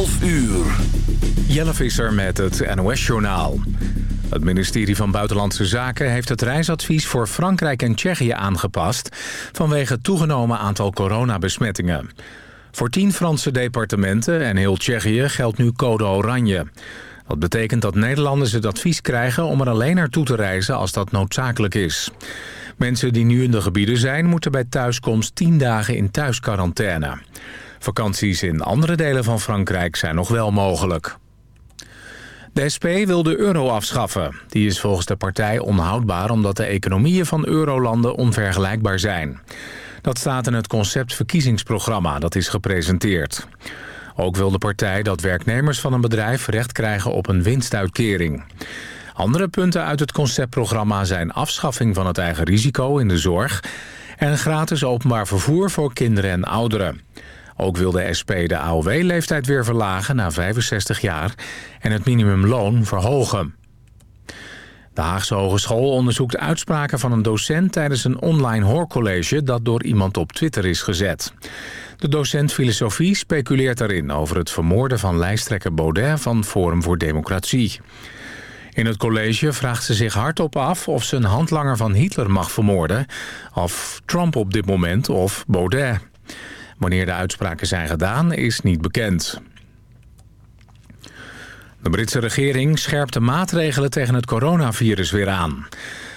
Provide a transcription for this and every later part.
12 uur. Jelle Visser met het NOS-journaal. Het ministerie van Buitenlandse Zaken heeft het reisadvies voor Frankrijk en Tsjechië aangepast... vanwege het toegenomen aantal coronabesmettingen. Voor tien Franse departementen en heel Tsjechië geldt nu code oranje. Dat betekent dat Nederlanders het advies krijgen om er alleen naartoe te reizen als dat noodzakelijk is. Mensen die nu in de gebieden zijn moeten bij thuiskomst 10 dagen in thuisquarantaine. Vakanties in andere delen van Frankrijk zijn nog wel mogelijk. De SP wil de euro afschaffen. Die is volgens de partij onhoudbaar omdat de economieën van eurolanden onvergelijkbaar zijn. Dat staat in het concept verkiezingsprogramma dat is gepresenteerd. Ook wil de partij dat werknemers van een bedrijf recht krijgen op een winstuitkering. Andere punten uit het conceptprogramma zijn afschaffing van het eigen risico in de zorg... en gratis openbaar vervoer voor kinderen en ouderen. Ook wil de SP de AOW-leeftijd weer verlagen naar 65 jaar... en het minimumloon verhogen. De Haagse Hogeschool onderzoekt uitspraken van een docent... tijdens een online hoorcollege dat door iemand op Twitter is gezet. De docent filosofie speculeert erin over het vermoorden van lijsttrekker Baudet... van Forum voor Democratie. In het college vraagt ze zich hardop af of ze een handlanger van Hitler mag vermoorden... of Trump op dit moment of Baudet. Wanneer de uitspraken zijn gedaan is niet bekend. De Britse regering scherpt de maatregelen tegen het coronavirus weer aan.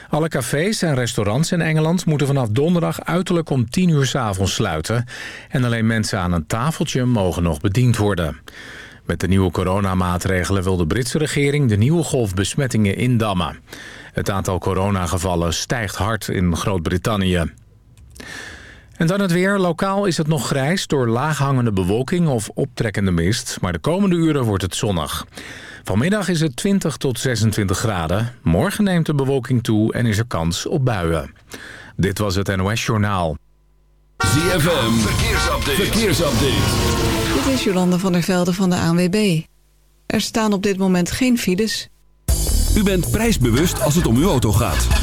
Alle cafés en restaurants in Engeland moeten vanaf donderdag uiterlijk om 10 uur s avonds sluiten. En alleen mensen aan een tafeltje mogen nog bediend worden. Met de nieuwe coronamaatregelen wil de Britse regering de nieuwe golf besmettingen indammen. Het aantal coronagevallen stijgt hard in Groot-Brittannië. En dan het weer. Lokaal is het nog grijs door laaghangende bewolking of optrekkende mist. Maar de komende uren wordt het zonnig. Vanmiddag is het 20 tot 26 graden. Morgen neemt de bewolking toe en is er kans op buien. Dit was het NOS Journaal. ZFM, verkeersupdate. verkeersupdate. Dit is Jolande van der Velde van de ANWB. Er staan op dit moment geen files. U bent prijsbewust als het om uw auto gaat.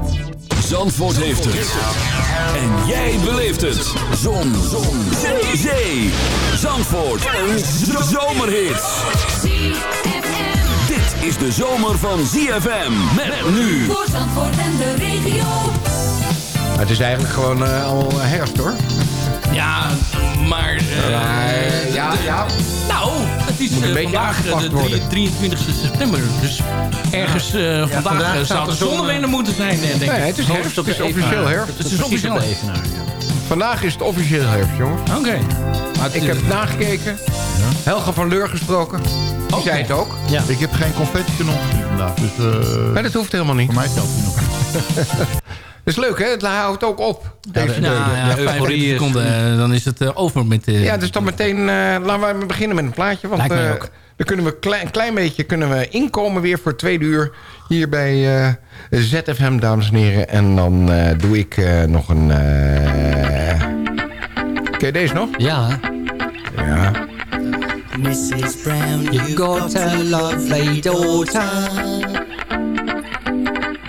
Zandvoort heeft het. En jij beleeft het. Zon. Zon. Zee. Zee. Zandvoort. Een zomerhit. Dit is de zomer van ZFM. Met nu. Voor Zandvoort en de regio. Het is eigenlijk gewoon eh, al herfst hoor. Ja, maar... eh, ja, ja. Het is Moet een eh, beetje vandaag eh, aangepast de worden. 23 september. Dus ergens eh, vandaag, vandaag eh, zou de zon, moeten zijn, eh, denk ik. Nee, het is herfst. Het is officieel herfst. Het is officieel herfst. Vandaag is het officieel herfst, jongens. Oké. Het Ik is- heb het nagekeken. Helga van Leur gesproken. Die zei het ook. Ja. Ik heb geen confetti gezien vandaag. Dus eh, Maar dat hoeft helemaal niet. voor mij telt hij nog. Dat is leuk, hè? Het houdt ook op. Deze Nou deugen. ja, euforie 25 is- seconden, dan is het eh, over met... eh, Ja, dus dan meteen... eh, laten we beginnen met een plaatje. Want eh, ook. dan kunnen we klein, een klein beetje kunnen we inkomen weer voor tweede uur. Hier bij eh, ZFM, dames en heren. En dan eh, doe ik eh, nog een... eh Ken je deze nog? Ja, Ja. Mrs. Brown, you've got a lovely daughter.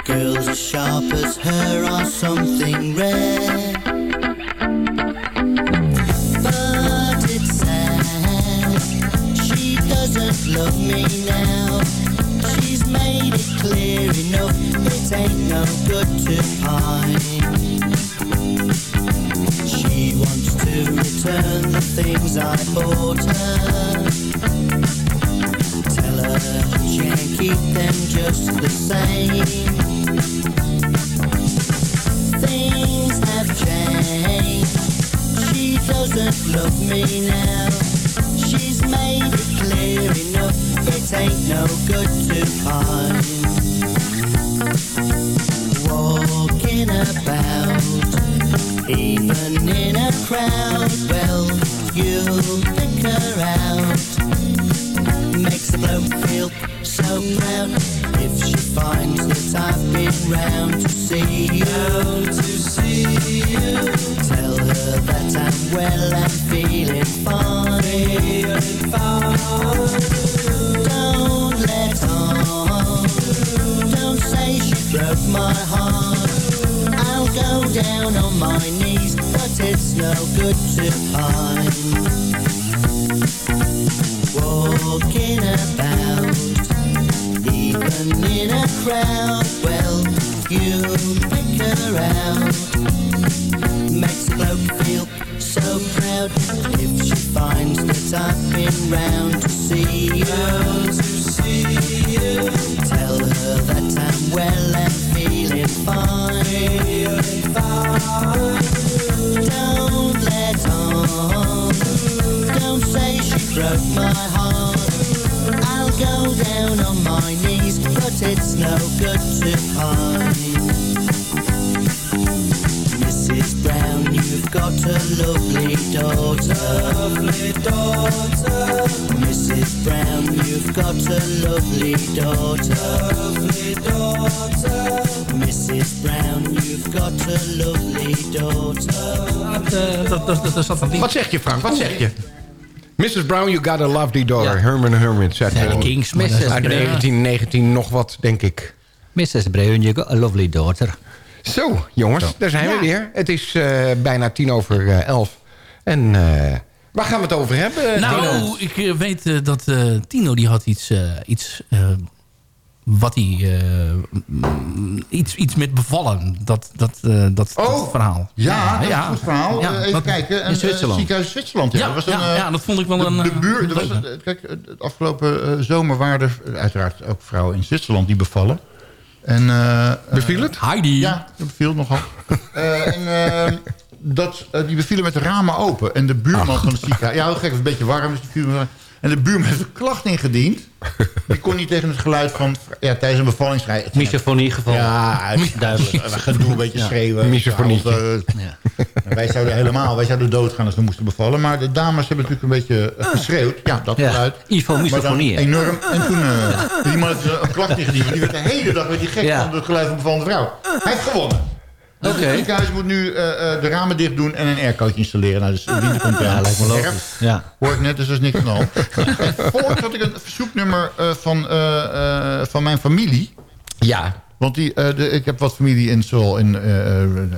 Girls as sharp as her are something rare. But it's sad, she doesn't love me now. She's made it clear enough, it ain't no good to hide. She wants to return the things I bought her. Her she keep them just the same. Things have changed. She doesn't love me now. She's made it clear enough. It ain't no good to hide. Walking about, even in a crowd. Well, you'll bloke feel so proud if she finds that I've been round to see you. To see you. Tell her that I'm well and feeling fine. Feeling fine. Don't let on. Don't say she broke my heart. I'll go down on my knees, but it's no good to hide walking about, even in a crowd. Well, you pick her out, makes a bloke feel so proud if she finds that I've been round to see you. Tell her that I'm well and. Feeling fine. Don't let on. Don't say she broke my heart. I'll go down on my knees, but it's no good to hide. Mrs. Brown, you've got a lovely daughter. Lovely daughter. Mrs. Brown, you've got a lovely daughter. Lovely daughter. Mrs. Brown, you've got a lovely daughter. Dat, dat, dat, dat Frank? Wat zeg je? Mrs. Brown, you got a lovely daughter. Herman Hermit. Uit, de Kings, uit 1919 nog wat, denk ik. Mrs. Brown, you got a lovely daughter. Zo, jongens, daar zijn we weer. Het is eh, bijna tien over eh, elf. En eh, waar gaan we het over hebben? Dino? Nou, ik weet dat eh, Tino die had iets, iets wat hij eh, mm, iets, iets met bevallen. Dat, dat, eh, dat, Oh, dat verhaal. Ja, dat is een goed verhaal. Ja, Eh, even kijken. Een, in Zwitserland. ziekenhuis Zwitserland. Ja, Ja, dat, was een, ja, eh, ja, dat vond ik wel de, een, De buur, er was een, kijk, het afgelopen zomer waren er uiteraard ook vrouwen in Zwitserland die bevallen. En, eh, Beviel het? Heidi. Ja, dat beviel nogal. Eh, en, dat, die bevielen met de ramen open. En de buurman van het ziekenhuis... Ja, heel gek, het was een beetje warm. Dus die viel, en de buurman heeft een klacht ingediend. Die kon niet tegen het geluid van... Ja, tijdens een bevallingsrij... Misofonie geval. Ja, duidelijk. We gaan doen een beetje schreeuwen. Misofonietje. Eh, Ja. wij zouden helemaal, wij zouden doodgaan als we moesten bevallen. Maar de dames hebben natuurlijk een beetje eh, geschreeuwd. Ja, dat Ja. geluid. Ivo misofonie. enorm. En toen, eh die man heeft een klacht ingediend. Die werd de hele dag weer die gek van het geluid van een bevallende vrouw. Hij heeft gewonnen. Dus Oké. Het ziekenhuis moet nu eh, eh, de ramen dicht doen en een aircootje installeren. Nou, dus de winter komt. Ja, lijkt me logisch. Ja. Hoor ik net, dus dat is niks de hand. En voort had ik een verzoeknummer eh, van, van mijn familie. Ja, Want die, de, ik heb wat familie in, zowel in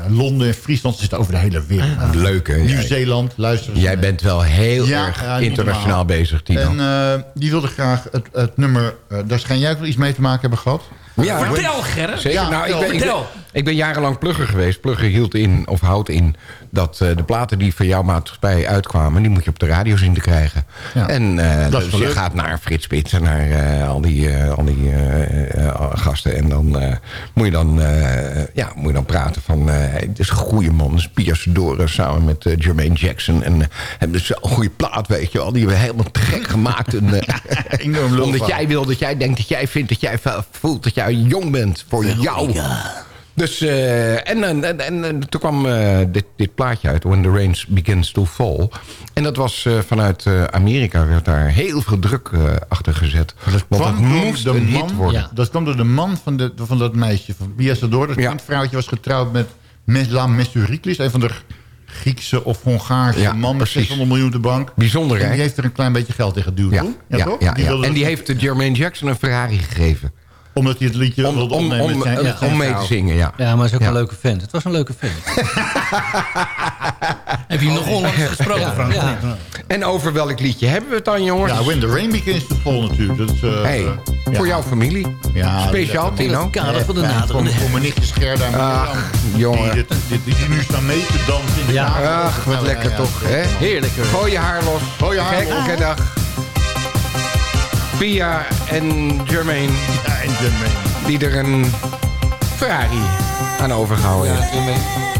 Londen en Friesland. Ze zitten over de hele wereld. leuk hè? Nieuw-Zeeland, luister. Jij bent wel heel Ja, erg internationaal bezig, Tino. En die wilde graag het, het nummer... daar schijn jij ook wel iets mee te maken hebben gehad. Ja, Vertel, Gerrit. Zeker. Ja, nou, ik, ben, ik, ben, ik ben jarenlang plugger geweest. Plugger hield in, of houdt in, dat eh, de platen die voor jouw maatschappij uitkwamen... die moet je op de radio zien te krijgen. Ja. En eh, Dat is dus je leuk. gaat naar Frits Spits en naar eh, al die, eh, al die gasten. En dan eh, moet, je dan, eh, ja, moet je dan praten van... eh het is een goede man, dus Pia Sedora samen met Jermaine Jackson. En hebben dus zo'n goede plaat, weet je wel. Die hebben we helemaal te gek gemaakt. En, Enorm omdat van. jij wil, dat jij denkt, dat jij vindt, dat jij voelt dat jij jong bent voor jou. Dus, eh, en, en, en, en, en toen kwam eh, dit, dit plaatje uit, When the Rains Begins to Fall. En dat was eh, vanuit Amerika, werd daar heel veel druk achter gezet. Want dat kwam door moest de een man, hit worden. Ja. Dat kwam door de man van, de, van dat meisje, van Pia Sador. Dat Ja. vrouwtje was getrouwd met Meslam Messuriklis. Een van de Griekse of Hongaarse Ja, man met precies. 600 miljoen de bank. Bijzonder, En hè? die heeft er een klein beetje geld tegen geduwd, Ja, ja, toch? ja, Die En die dat- heeft de Jermaine Jackson een Ferrari gegeven. Omdat hij het liedje Om, wilde om, opnemen om, zijn, mee te zingen, ja. Ja, maar hij is ook Ja. een leuke vent. Het was een leuke vent. Heb je nog onlangs gesproken, Ja, Frank? ja. En over welk liedje hebben we het dan, jongens? Ja, When the Rain Begins to Fall natuurlijk. Dat is, eh, hey, eh, voor ja. jouw familie. Ja, Speciaal, Tino. het kader van de Ja, naderende Voor mijn nichtje Gerda. mijn Ach, jongen. Die, dit, dit, die nu staan mee te dansen in de Ja. kamer. Ach, wat lekker ja, toch, ja. hè? Heerlijk. Gooi je haar los. Gooi je haar los. dag. Pia en Jermaine, Ja, en Jermaine. die er een Ferrari aan overgehouden heeft.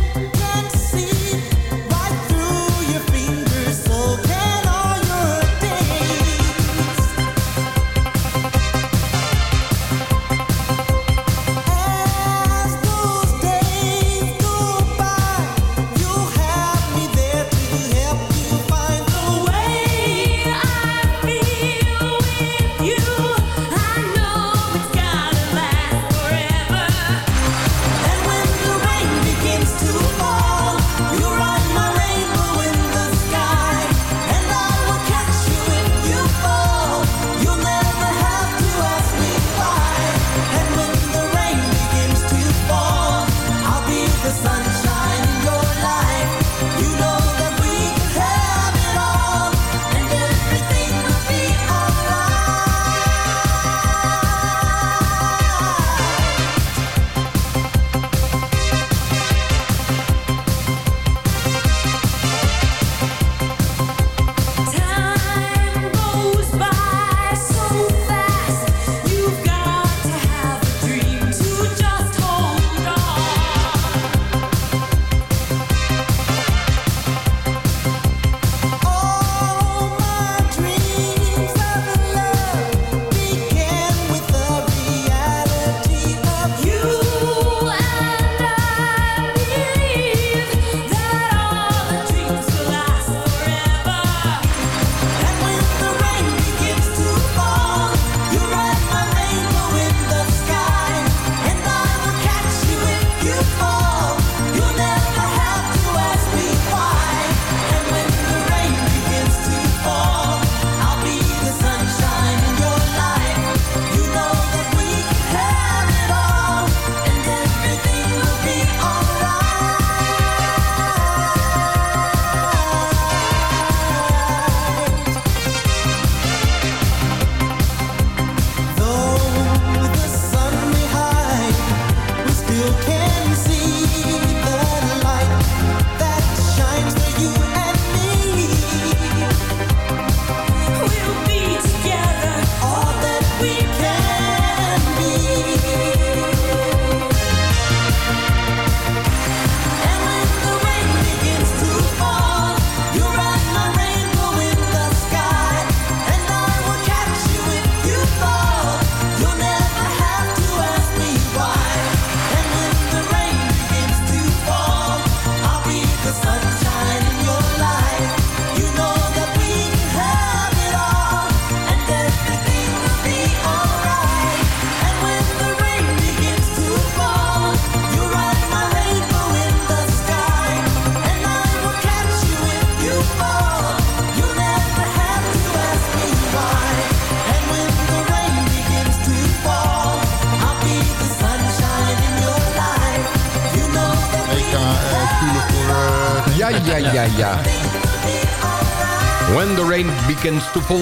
Begins to fall.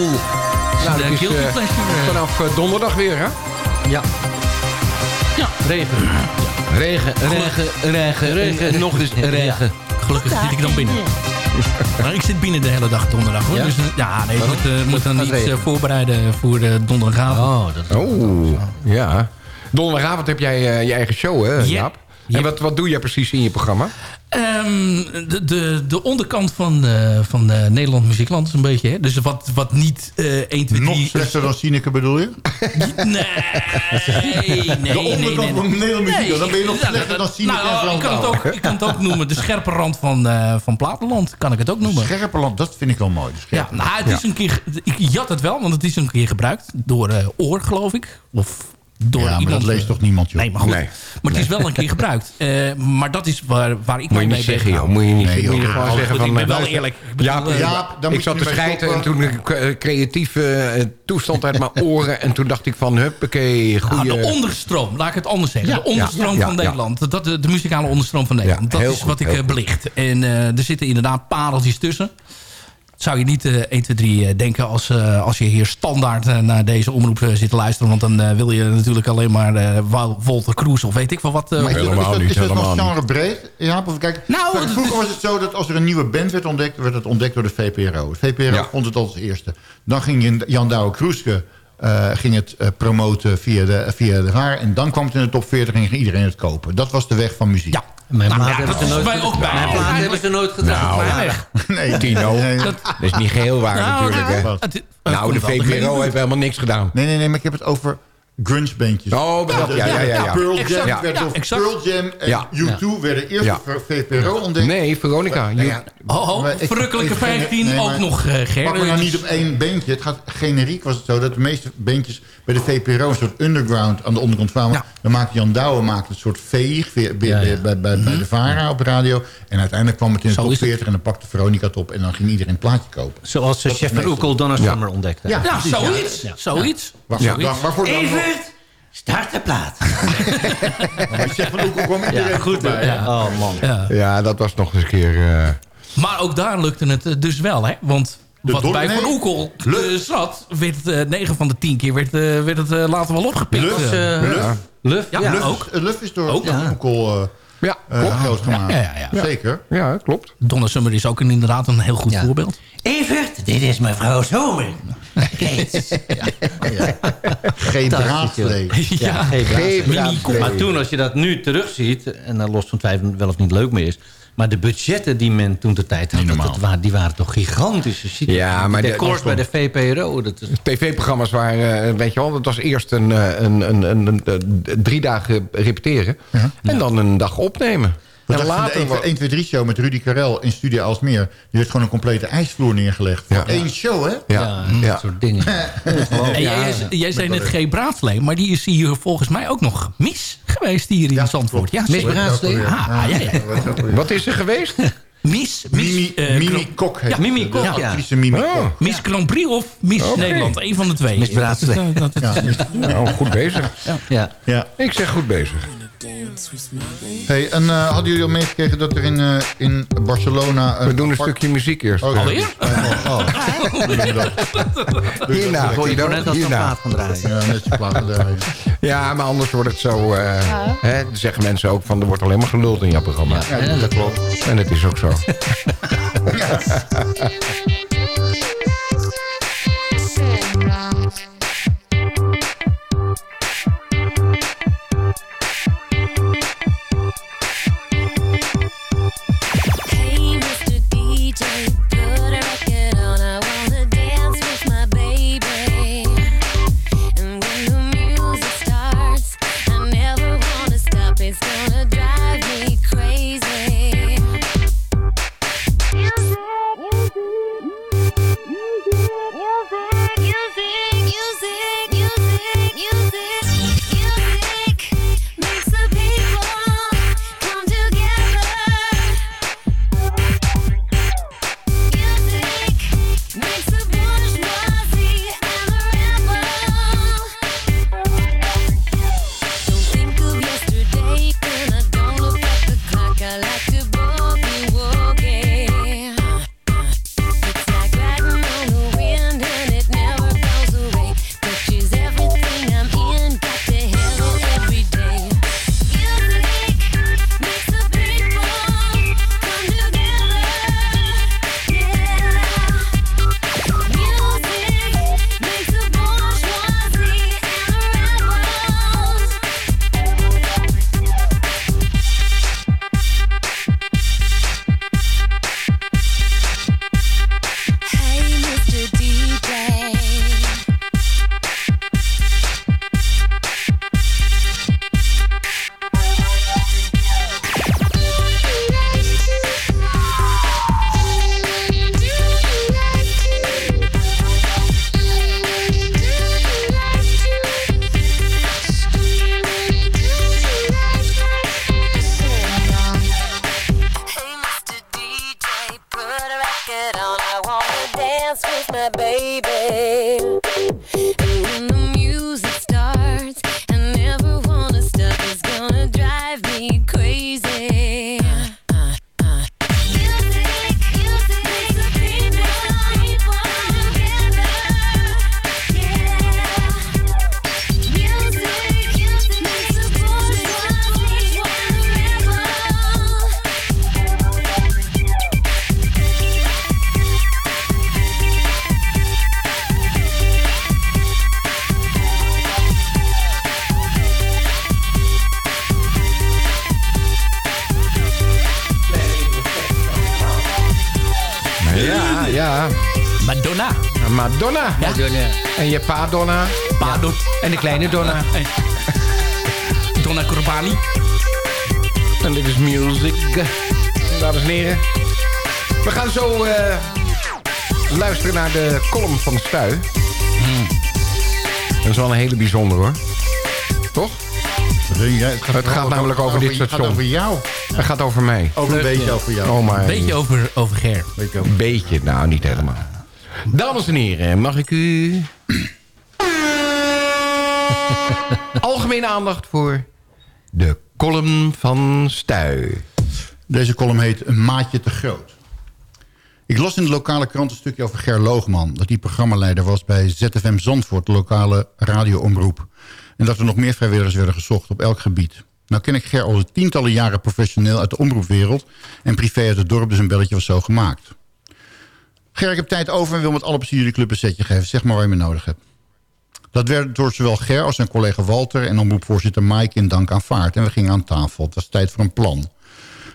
Nou, dat is eh, eh. vanaf eh, donderdag weer, hè? Ja. Ja. Regen. Regen, regen, regen, Regen. en nog eens regen. Gelukkig zit ik dan binnen. Maar ik zit binnen de hele dag donderdag hoor. Ja? Dus, ja, nee, ik moet, eh, moet dan iets eh, regenen. voorbereiden voor de donderdagavond. Oh, dat is Oh, ja. Donderdagavond heb jij eh, je eigen show, hè, Ja. Jaap? En Ja. wat, wat doe jij precies in je programma? Ehm, de, de, de onderkant van, eh, van eh, Nederland Muziekland is een beetje. Hè? Dus wat, wat niet eh 1, 2, 3... Nog slechter dan Sineke bedoel je? Nee, nee, nee. De onderkant nee, nee. van Nederland Muziekland, dan ben je nog slechter dan Sineke Nou, ik kan, het ook, ik kan het ook noemen. De scherpe rand van, eh van Platenland kan ik het ook noemen. Scherperland, dat vind ik wel mooi. Ja, nou, het is een keer... Ik jat het wel, want het is een keer gebruikt door Oor, geloof ik. Of door Ja, maar iemand... dat leest toch niemand, joh? Nee, maar goed. Nee. Maar het is wel een keer gebruikt. Eh, maar dat is waar, waar ik Moet mij je mee niet zeggen, bezig joh. Moet je niet, Nee, moet je gewoon zeggen van... ik ben eh, wel eerlijk. Jaap, eh, Jaap, dan ik zat te schijten en toen ik eh, creatieve eh, toestand uit mijn oren. En toen dacht ik van, huppakee, Nou, goeie... de onderstroom, laat ik het anders zeggen. Ja, de onderstroom ja, ja, van ja. Nederland. Dat, de, de muzikale onderstroom van Nederland. dat is goed, wat ik eh, belicht. En eh, er zitten inderdaad pareltjes tussen. Zou je niet eh 1, 2, 3 eh, denken als, eh, als je hier standaard naar deze omroep zit te luisteren. Want dan wil je natuurlijk alleen maar eh Wal- Walter Kroes of weet ik wel wat. eh, Maar is, Helemaal is dat, niet, is dat nog helemaal genre breed? Ja, of kijk, Nou, vroeger was het zo dat als er een nieuwe band werd ontdekt... werd het ontdekt door de VPRO. De VPRO Ja. vond het als eerste. Dan ging Jan- Jan Douwe Kroeske eh, ging het eh, promoten via de, via de VAR. En dan kwam het in de top 40 en ging iedereen het kopen. Dat was de weg van muziek. Ja, Mijn Nou, plaat ja, hebben dat ze nooit ook bij. Mijn plaat hebben ze nooit gedraaid. Nou. Nee, Tino. Nee, Dat is niet geheel waar Nou, natuurlijk, hè. Wat? het- het Nou, de VPRO heeft helemaal niks gedaan. nee, nee, nee, maar ik heb het over grunge-bandjes. Oh, ja, ja, ja. ja. Pearl Exact. Jam werd Ja, door exact. Pearl Jam en Ja. U2 werden eerst VPRO ontdekt. Nee, Veronica. Nou Oh, oh, verrukkelijke ik- geen- 15 nee, ook nog, eh Ger. Pak maar nou Dus- niet op één bandje. Het gaat generiek was het zo dat de meeste bandjes bij de VPRO een soort underground aan de onderkant kwamen. Ja. Dan maakte Jan Douwe maakte een soort veeg bij, bij, Ja, ja. bij, bij, bij de VARA op de radio. En uiteindelijk kwam het in de top is het. 40 en dan pakte Veronica het op en dan ging iedereen een plaatje kopen. Zoals Dat uh, Chef Oekel Donna Ja. Summer ontdekte. Ja, zoiets. Ja. Zoiets. Waarvoor, Ja. dan, waarvoor dan nog? Evert, start de plaat. Maar Chef van Oekel kwam iedereen Ja, goed. Ja. Oh man. Ja. Ja, dat was nog eens een keer... eh, Maar ook daar lukte het eh, dus wel, hè? Want De wat bij. Van Oekel Lucht. zat, werd eh 9 van de 10 keer werd, eh, werd het eh, later wel opgepikt. Lucht. Luf, Ja, ja. Lucht. Luf, ook. Luf is door Ook. Van Oekel eh, ja, eh, klopt. gemaakt. Ja, ja, ja. Zeker. Ja, klopt. Donna Summer is ook een, inderdaad een heel goed Ja. voorbeeld. Evert, dit is mevrouw Zomer. Kees. Geen braadvlees. ja, geen braadvlees. Maar toen, als je dat nu terugziet... en dan los van twijfel wel of niet leuk meer is... maar de budgetten die men toen de tijd had... Dat, die waren toch gigantisch. Je ziet Ja, maar de de- decors bij de VPRO... Dat is, TV-programma's waren, eh, weet je wel, dat was eerst een, eh, een, een, een, een, eh, drie dagen repeteren. En dan een dag opnemen. Want En dat later... de 1, 2, 3 show met Rudy Karel in Studio Alsmeer... die werd gewoon een complete ijsvloer neergelegd. Voor Ja. één show, hè? ja, ja, ja. dat soort dingen. En jij, jij, jij zei net geen braadvlee, maar die is hier volgens mij ook nog mis geweest hier in Zandvoort. Ja, Mis? Ah, ja, ja. Wat is er geweest? Mis, mis, Mimi, eh, Mimi Kok Ja. Mimi Kok, ja. Oh. Kok. Miss Grand Prix of Miss. Nederland. Een van de twee. Miss Ja. Nou, goed bezig. Ja. Ja. Ik zeg goed bezig. Hey, en eh, hadden jullie al meegekregen dat er in, eh, in Barcelona... We doen een stukje muziek eerst. Oh, Alweer? Oh, oh. Hierna, hoor je net als een plaat gaan draaien. Ja, net je platen draaien. Ja, maar anders wordt het zo... eh, hè, zeggen mensen ook van... er wordt alleen maar geluld in jouw programma. Ja, dat klopt. En het is ook zo. Hey, Madonna. Madonna. En je pa Donna. Pa En de kleine Donna. Donna Corbani. En dit is music. Dames en heren. We gaan zo eh, luisteren naar de column van Stuy. Dat is wel een hele bijzondere hoor. Toch? Het Het gaat namelijk over dit Het gaat station. over jou. Het gaat over mij. Ook een beetje over jou. Oh my. Beetje over, over Ger. Een beetje, nou niet helemaal. Dames en heren, mag ik u... Algemene aandacht voor de column van Stuy. Deze column heet Een maatje te groot. Ik las in de lokale krant een stukje over Ger Loogman... dat hij programmaleider was bij ZFM Zandvoort, de lokale radioomroep. En dat er nog meer vrijwilligers werden gezocht op elk gebied. Nou ken ik Ger al tientallen jaren professioneel uit de omroepwereld... en privé uit het dorp, dus een belletje was zo gemaakt. Ger, ik heb tijd over en wil met alle plezier de club een setje geven. Zeg maar waar je me nodig hebt. Dat werd door zowel Ger als zijn collega Walter... en omroepvoorzitter Mike in dank aanvaard. En we gingen aan tafel. Het was tijd voor een plan.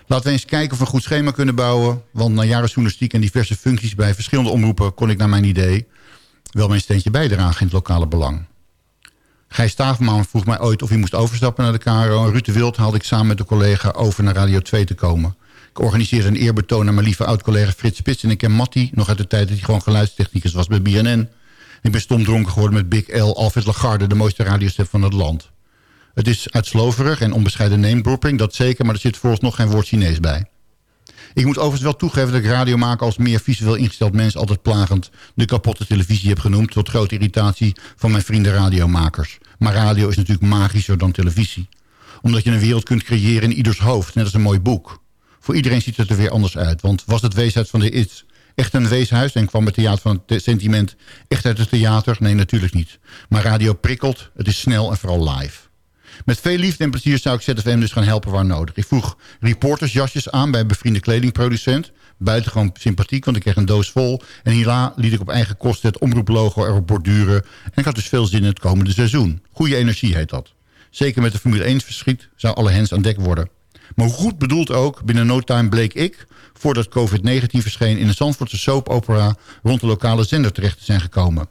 Laten we eens kijken of we een goed schema kunnen bouwen. Want na jaren journalistiek en diverse functies bij verschillende omroepen... kon ik naar mijn idee wel mijn steentje bijdragen in het lokale belang. Gijs Staafman vroeg mij ooit of hij moest overstappen naar de KRO... en Ruud de Wild haalde ik samen met een collega over naar Radio 2 te komen. Ik organiseerde een eerbetoon naar mijn lieve oud-collega Frits Spits... en ik ken Matti nog uit de tijd dat hij gewoon geluidstechnicus was bij BNN. Ik ben stom dronken geworden met Big L, Alfred Lagarde... de mooiste radiostem van het land. Het is uitsloverig en onbescheiden name-dropping, dat zeker... maar er zit vooralsnog geen woord Chinees bij. Ik moet overigens wel toegeven dat ik als meer visueel ingesteld mens... altijd plagend de kapotte televisie heb genoemd... tot grote irritatie van mijn vrienden radiomakers. Maar radio is natuurlijk magischer dan televisie. Omdat je een wereld kunt creëren in ieders hoofd, net als een mooi boek. Voor iedereen ziet het er weer anders uit. Want was het weeshuis van de It's echt een weeshuis... en kwam het theater van het sentiment echt uit het theater? Nee, natuurlijk niet. Maar radio prikkelt, het is snel en vooral live. Met veel liefde en plezier zou ik ZFM dus gaan helpen waar nodig. Ik vroeg reportersjasjes aan bij een bevriende kledingproducent. Buitengewoon sympathiek, want ik kreeg een doos vol. En hierna liet ik op eigen kosten het omroeplogo erop borduren. En ik had dus veel zin in het komende seizoen. Goede energie heet dat. Zeker met de Formule 1 verschiet zou alle hens aan dek worden. Maar goed bedoeld ook, binnen no time bleek ik... voordat COVID-19 verscheen in een Zandvoortse soapopera... rond de lokale zender terecht te zijn gekomen.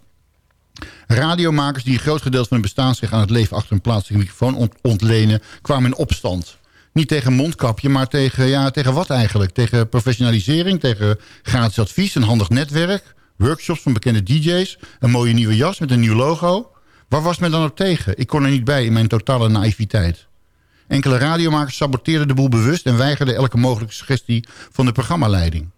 Radiomakers die een groot gedeelte van hun bestaansrecht aan het leven achter een plaatselijke microfoon ont ontlenen, kwamen in opstand. Niet tegen mondkapje, maar tegen, ja, tegen wat eigenlijk? Tegen professionalisering, tegen gratis advies, een handig netwerk, workshops van bekende DJ's, een mooie nieuwe jas met een nieuw logo. Waar was men dan op tegen? Ik kon er niet bij in mijn totale naïviteit. Enkele radiomakers saboteerden de boel bewust en weigerden elke mogelijke suggestie van de programmaleiding.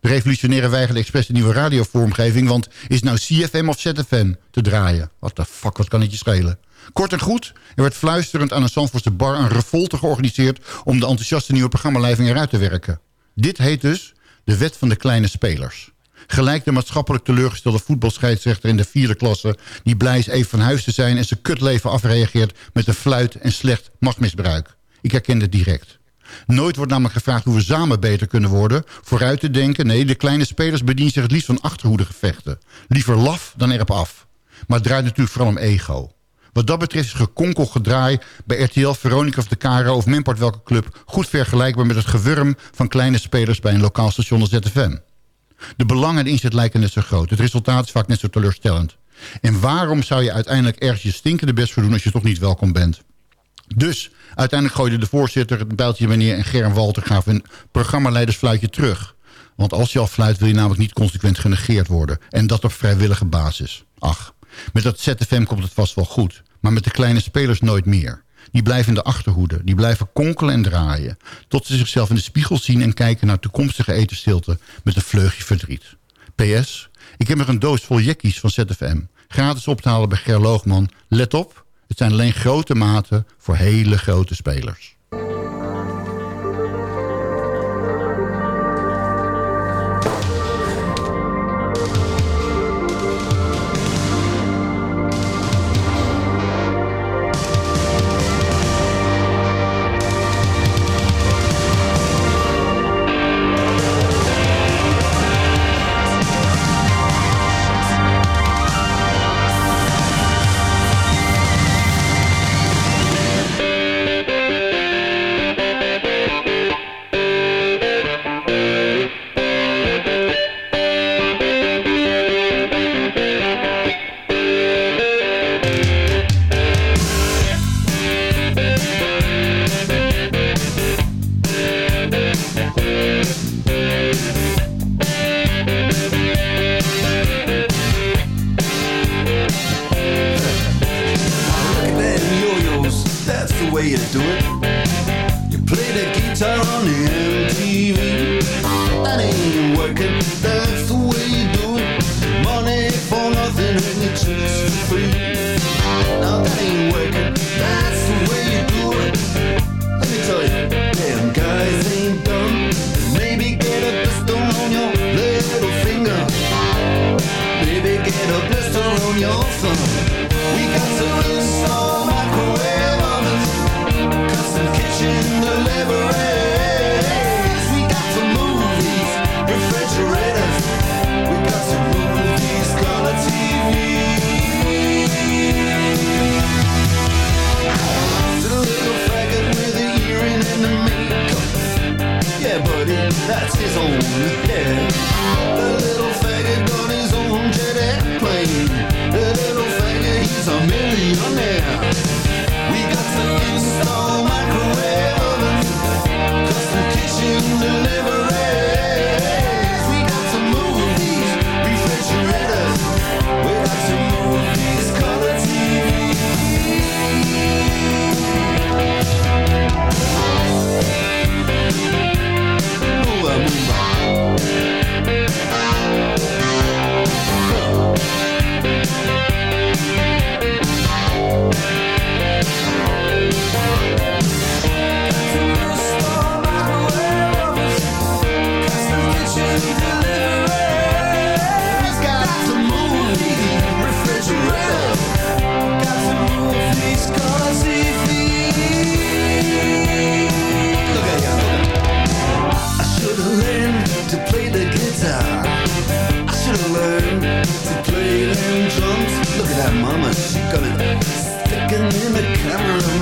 Revolutionaire weigerde expres de nieuwe radiovormgeving... want is nou CFM of ZFM te draaien? Wat de fuck, wat kan het je schelen? Kort en goed, er werd fluisterend aan een Zandvoortse bar... een revolte georganiseerd om de enthousiaste nieuwe programmaleiding eruit te werken. Dit heet dus de wet van de kleine spelers. Gelijk de maatschappelijk teleurgestelde voetbalscheidsrechter in de vierde klasse... die blij is even van huis te zijn en zijn kutleven afreageert... met een fluit en slecht machtmisbruik. Ik herken dit direct. Nooit wordt namelijk gevraagd hoe we samen beter kunnen worden. Vooruit te denken. Nee, de kleine spelers bedienen zich het liefst van achterhoedegevechten. Liever laf dan erop af. Maar het draait natuurlijk vooral om ego. Wat dat betreft is gekonkel gedraai bij RTL, Veronica of de Caro of Mempart welke club... goed vergelijkbaar met het gewurm van kleine spelers bij een lokaal station als ZFM. De belangen en de inzet lijken net zo groot. Het resultaat is vaak net zo teleurstellend. En waarom zou je uiteindelijk ergens je stinkende best voor doen... als je toch niet welkom bent? Dus uiteindelijk gooide de voorzitter het bijltje meneer en Ger en Walter gaven een programmaleidersfluitje terug. Want als je al fluit wil je namelijk niet consequent genegeerd worden. En dat op vrijwillige basis. Ach, met dat ZFM komt het vast wel goed. Maar met de kleine spelers nooit meer. Die blijven in de achterhoede. Die blijven konkelen en draaien. Tot ze zichzelf in de spiegel zien en kijken naar toekomstige etenstilte met een vleugje verdriet. PS, ik heb nog een doos vol jekkies van ZFM. Gratis op te halen bij Ger Loogman. Let op, het zijn alleen grote maten voor hele grote spelers.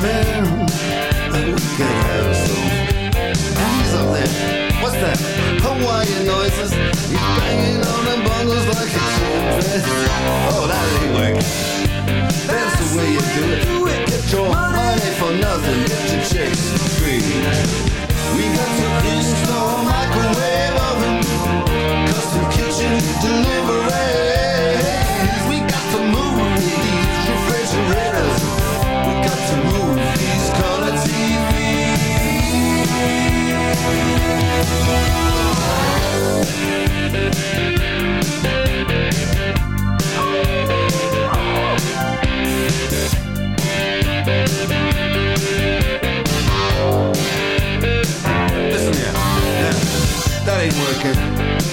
Cameraman. Oh, look at her, so? What's that? Hawaiian noises.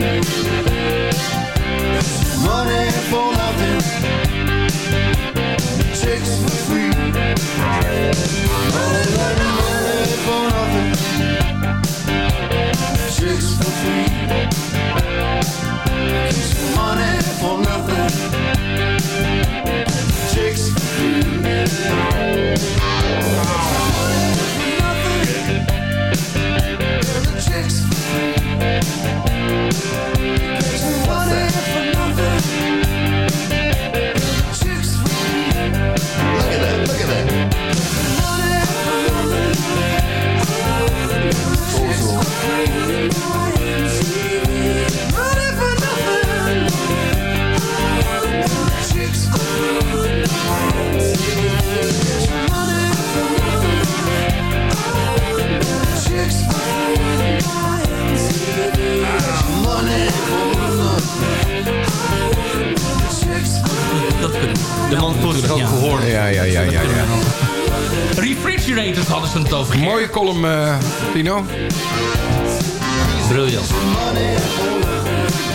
Money for nothing. Chicks for free. Money, for nothing. Chicks for free. Money for nothing. Tino. Briljant.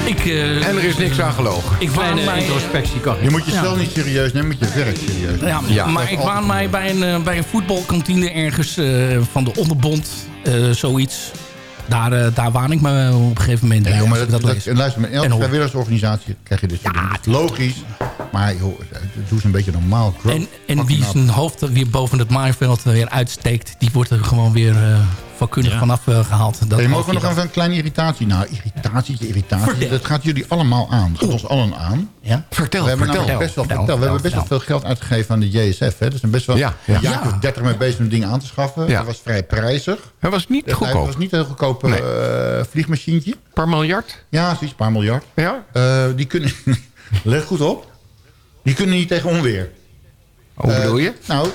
Ik, eh, En er is niks aan gelogen. ik waan Kleine mij, introspectie kan Je moet Ja. jezelf niet serieus nemen, je moet je werk serieus nemen. ja, Ja, maar ik waan mij bij een, eh, bij een voetbalkantine ergens eh, van de onderbond, eh, zoiets. Daar, daar waan ik me op een gegeven moment Ja, bij, joh, maar dat, dat dat, lees. luister, met elke En vrijwilligersorganisatie krijg je dit soort dingen. Dat is logisch. Maar joh, doe eens een beetje normaal. Grow En, en wie zijn hoofd weer boven het maaiveld weer uitsteekt... die wordt er gewoon weer eh Ja. vanaf eh, gehaald. Dat Hey, mogen we nog dan. even een kleine irritatie? Nou, irritatie, irritatie. Vertel. Dat gaat jullie allemaal aan. Dat gaat ons allen aan. Ja? Vertel, we hebben vertel. best wel, Vertel, vertel, we hebben best wel veel geld uitgegeven aan de JSF. Hè. Dus zijn best wel Ja, een ja. jaar of 30 mee bezig om dingen aan te schaffen. Ja. Dat was vrij prijzig. Dat was niet Het goedkoop. was niet een heel goedkoop eh, vliegmachientje. Een paar miljard? Ja, zoiets, een paar miljard. Ja. Eh, die kunnen, let goed op, die kunnen niet tegen onweer. Hoe Eh, bedoel je? Nou,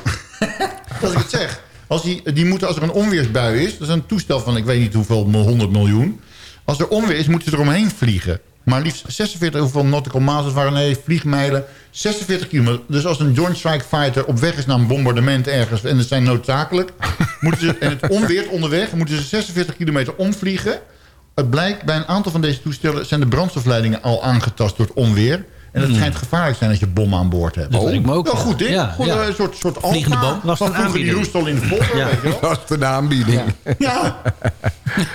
als ik het zeg. Als die, die moeten, als er een onweersbui is, dat is een toestel van ik weet niet hoeveel, 100 miljoen. Als er onweer is, moeten ze eromheen vliegen. Maar liefst 46, hoeveel nautical miles waren, nee, vliegmijlen, 46 kilometer. Dus als een Joint Strike Fighter op weg is naar een bombardement ergens... en het zijn noodzakelijk, moeten ze, en het onweert onderweg... moeten ze 46 kilometer omvliegen. Het blijkt, bij een aantal van deze toestellen... zijn de brandstofleidingen al aangetast door het onweer... En het Hmm. schijnt gevaarlijk te zijn als je bommen aan boord hebt. Dat lijkt me ook, Wel ja. goed, hè? Ja, Goed, ja. Een soort, soort Vliegende boom. Was een vroeger die aanbieding. roest al in de polder, Ja. weet je wel? Dat was de aanbieding. Ja.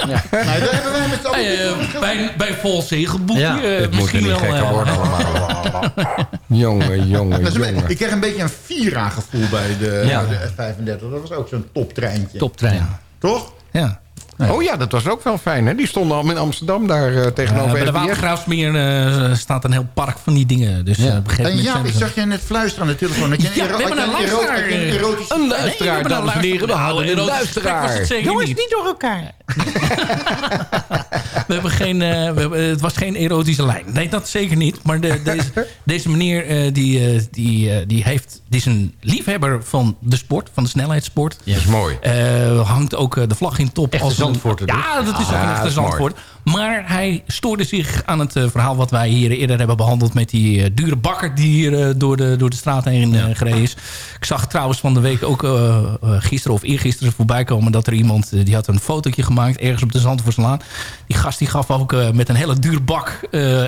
Nee, daar hebben wij met. Hey, eh, bij, bij vol zegenboekje. Ja. eh, Het moet misschien niet wel. gekker eh, worden allemaal. jongen, jongen, Dat een jongen. ik kreeg een beetje een Vira-gevoel bij de, Ja. bij de F35. Dat was ook zo'n toptreintje. Toptrein. Toch? Ja. Oh ja, dat was ook wel fijn. Hè? Die stonden al in Amsterdam daar eh, Eh, tegenover bij de. Watergraafsmeer eh, staat een heel park van die dingen. Dus Ja. eh, En ja, ik zag jij net fluisteren aan de telefoon. Dat je Ja, een ero- we hebben een luisteraar, een luisteraar, dames en heren. We hadden een luisteraar. zeker niet. door elkaar. We hebben geen, eh, we hebben, het was geen erotische lijn. Nee, dat zeker niet. Maar de, deze, deze meneer eh, die, eh, die, eh, die, heeft, die is een liefhebber van de sport, van de snelheidssport. Dat is mooi. Eh, hangt ook eh, de vlag in top. Als Ja, dat is ook Ah, echte is mooi. Zandvoort. Maar hij stoorde zich aan het eh, verhaal wat wij hier eerder hebben behandeld... met die eh, dure bakker die hier eh, door, de, door de straat heen gereden is. Ik zag trouwens van de week ook gisteren of eergisteren voorbij komen... dat er iemand, die had een fotootje gemaakt ergens op de Zandvoortslaan. Die gast die gaf ook met een hele dure bak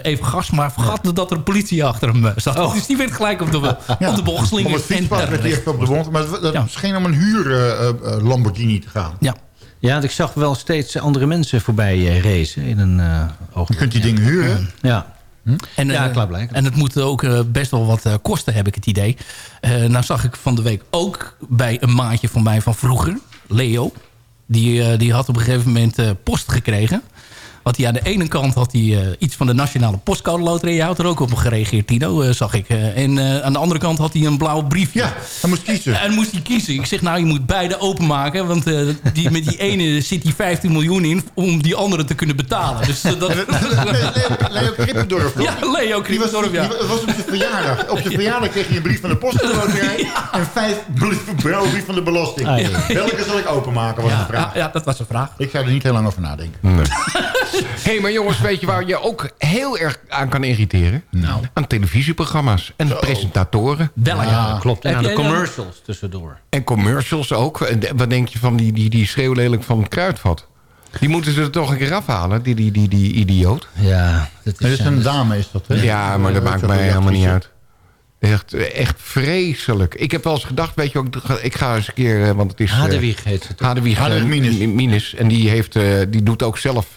even gas... maar vergat dat er een politie achter hem zat. Dus die werd gelijk op de, op de bocht het fietspad werd hij op de wond. Maar dat, Ja. scheen om een huur Lamborghini te gaan. Ja. Ja, want ik zag wel steeds andere mensen voorbij eh, racen in een uh, oog. Je kunt die dingen huren. Ja. En, Ja, eh, klaarblijkelijk. En het moet ook eh, best wel wat eh, kosten, heb ik het idee. Eh, nou zag ik van de week ook bij een maatje van mij van vroeger, Leo. Die, eh, die had op een gegeven moment eh, post gekregen. Want hij aan de ene kant had hij eh, iets van de Nationale Postcode Loterij. Hij had er ook op gereageerd, Tino, eh, zag ik. Eh, en eh, aan de andere kant had hij een blauw briefje. Ja, hij moest kiezen. En moest hij kiezen. Ik zeg, nou, je moet beide openmaken. Want eh, die, met die ene zit hij 15 miljoen in... om die andere te kunnen betalen. Dus dat... Leo, Leo Krippendorf. toch? Ja, Leo Die was, Krippendorf, ja. die was op zijn verjaardag. Op zijn verjaardag kreeg je een brief van de postloterij... en vijf brieven blauwe brief van de belasting. Ah, ja. Welke zal ik openmaken, was de vraag. Ja, ja, dat was een vraag. Ik zou er niet heel lang over nadenken. Hé, hey, maar jongens, weet je waar je ook heel erg aan kan irriteren? Nou. Aan televisieprogramma's en presentatoren. Wel, ja. Klopt. En aan de commercials tussendoor. En commercials ook. En de- wat denk je van die, die, die schreeuwlelijk van het kruidvat? Die moeten ze er toch een keer afhalen, die, die, die, die idioot. Ja, dat Dat is, een dame, is dat, hè? Ja, maar dat Ja, maakt mij helemaal niet uit. Echt, echt vreselijk. Ik heb wel eens gedacht, weet je, ook, ik ga eens een keer, eh, want het is... eh, Hadewig heet ze toch? Hadewig, Hadewig eh, Minus. Mi- Minus. En die, heeft, eh, die doet ook zelf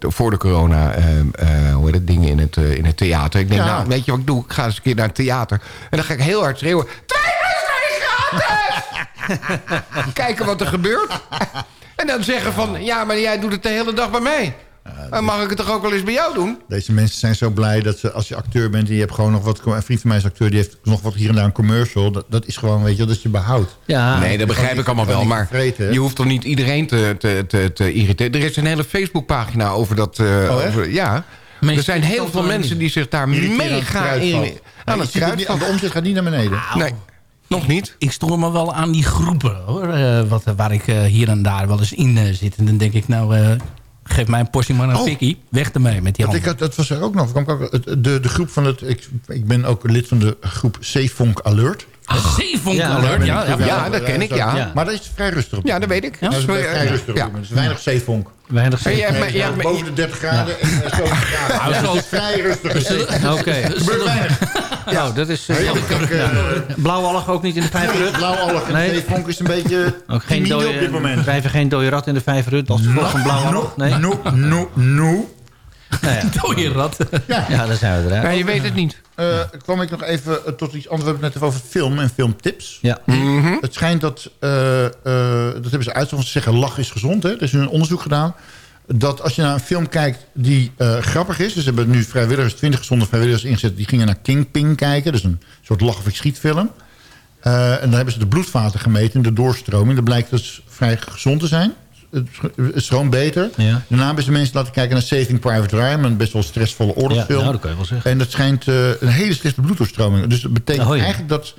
voor de corona eh, eh, hoe heet het, dingen in het, eh, in het theater. Ik denk, Ja. nou, weet je wat ik doe? Ik ga eens een keer naar het theater. En dan ga ik heel hard schreeuwen. Twee gratis! Kijken wat er gebeurt. En dan zeggen van, ja, maar jij doet het de hele dag bij mij. Dan mag ik het toch ook wel eens bij jou doen? Deze mensen zijn zo blij dat ze, als je acteur bent... en je hebt gewoon nog wat... Een vriend van mij is acteur, die heeft nog wat hier en daar een commercial. Dat, dat is gewoon, weet je, dat je behoudt. Ja, nee, dat begrijp ik allemaal wel. Maar je hoeft toch niet iedereen te, te, te, te irriteren. Er is een hele Facebookpagina over dat... eh, echt? over, ja. Meest er zijn heel veel mensen die zich daar mega kruidvat. in... Aan het kruidvat. De omzet gaat niet naar beneden. Nee, nog niet. Ik stoor me wel aan die groepen, hoor. eh, wat, waar ik eh, hier en daar wel eens in zit. En dan denk ik, nou, eh, geef mij een portie maar een Oh. fikkie. Weg ermee met die Want ik handen. had, dat was er ook nog. De, de groep van het... Ik, ik ben ook lid van de groep Zeefonk Alert. Zeevonk Ja, alert, ben ja. ja, ja, dat ken ik, ja. Ja. Maar dat is vrij rustig op. Ja, dat weet ik. Ja, dat is Dus, vrij eh, rustig op. ja. is weinig zeefonk. weinig me- boven de 30 graden en uh, zo graden. Dus het is vrij rustig. Oké. gebeurt weinig. Nou, dat is... eh, alg ook niet in de vijverhut? Blauwallig en Nee. zeefonk is een beetje Ook geen dode, op dit moment. Drijven geen dode rat in de vijverhut als gevolg van blauwe alg? Nee? No, no, no. Nou ja. Dode rat. Ja. ja, daar zijn we eruit. Nee, je weet het niet. Eh, kwam ik nog even eh, tot iets anders. We hebben het net even over film en filmtips. Ja. Het schijnt dat, eh, eh, dat hebben ze uitgezocht, ze zeggen lach is gezond. Hè? Er is nu een onderzoek gedaan. Dat als je naar een film kijkt die eh, grappig is... dus ze hebben nu vrijwilligers, 20 gezonde vrijwilligers ingezet... die gingen naar Kingpin kijken. Dus een soort lach- of schietfilm. Eh, en dan hebben ze de bloedvaten gemeten, de doorstroming. Dat blijkt dus vrij gezond te zijn. Het is gewoon beter. Ja. Daarna hebben ze mensen laten kijken naar Saving Private Ryan... een best wel stressvolle Ja, oorlogsfilm. nou, dat kan je wel zeggen. En dat schijnt eh, een hele slechte bloeddoorstroming. Dus dat betekent Oh, ja. eigenlijk dat,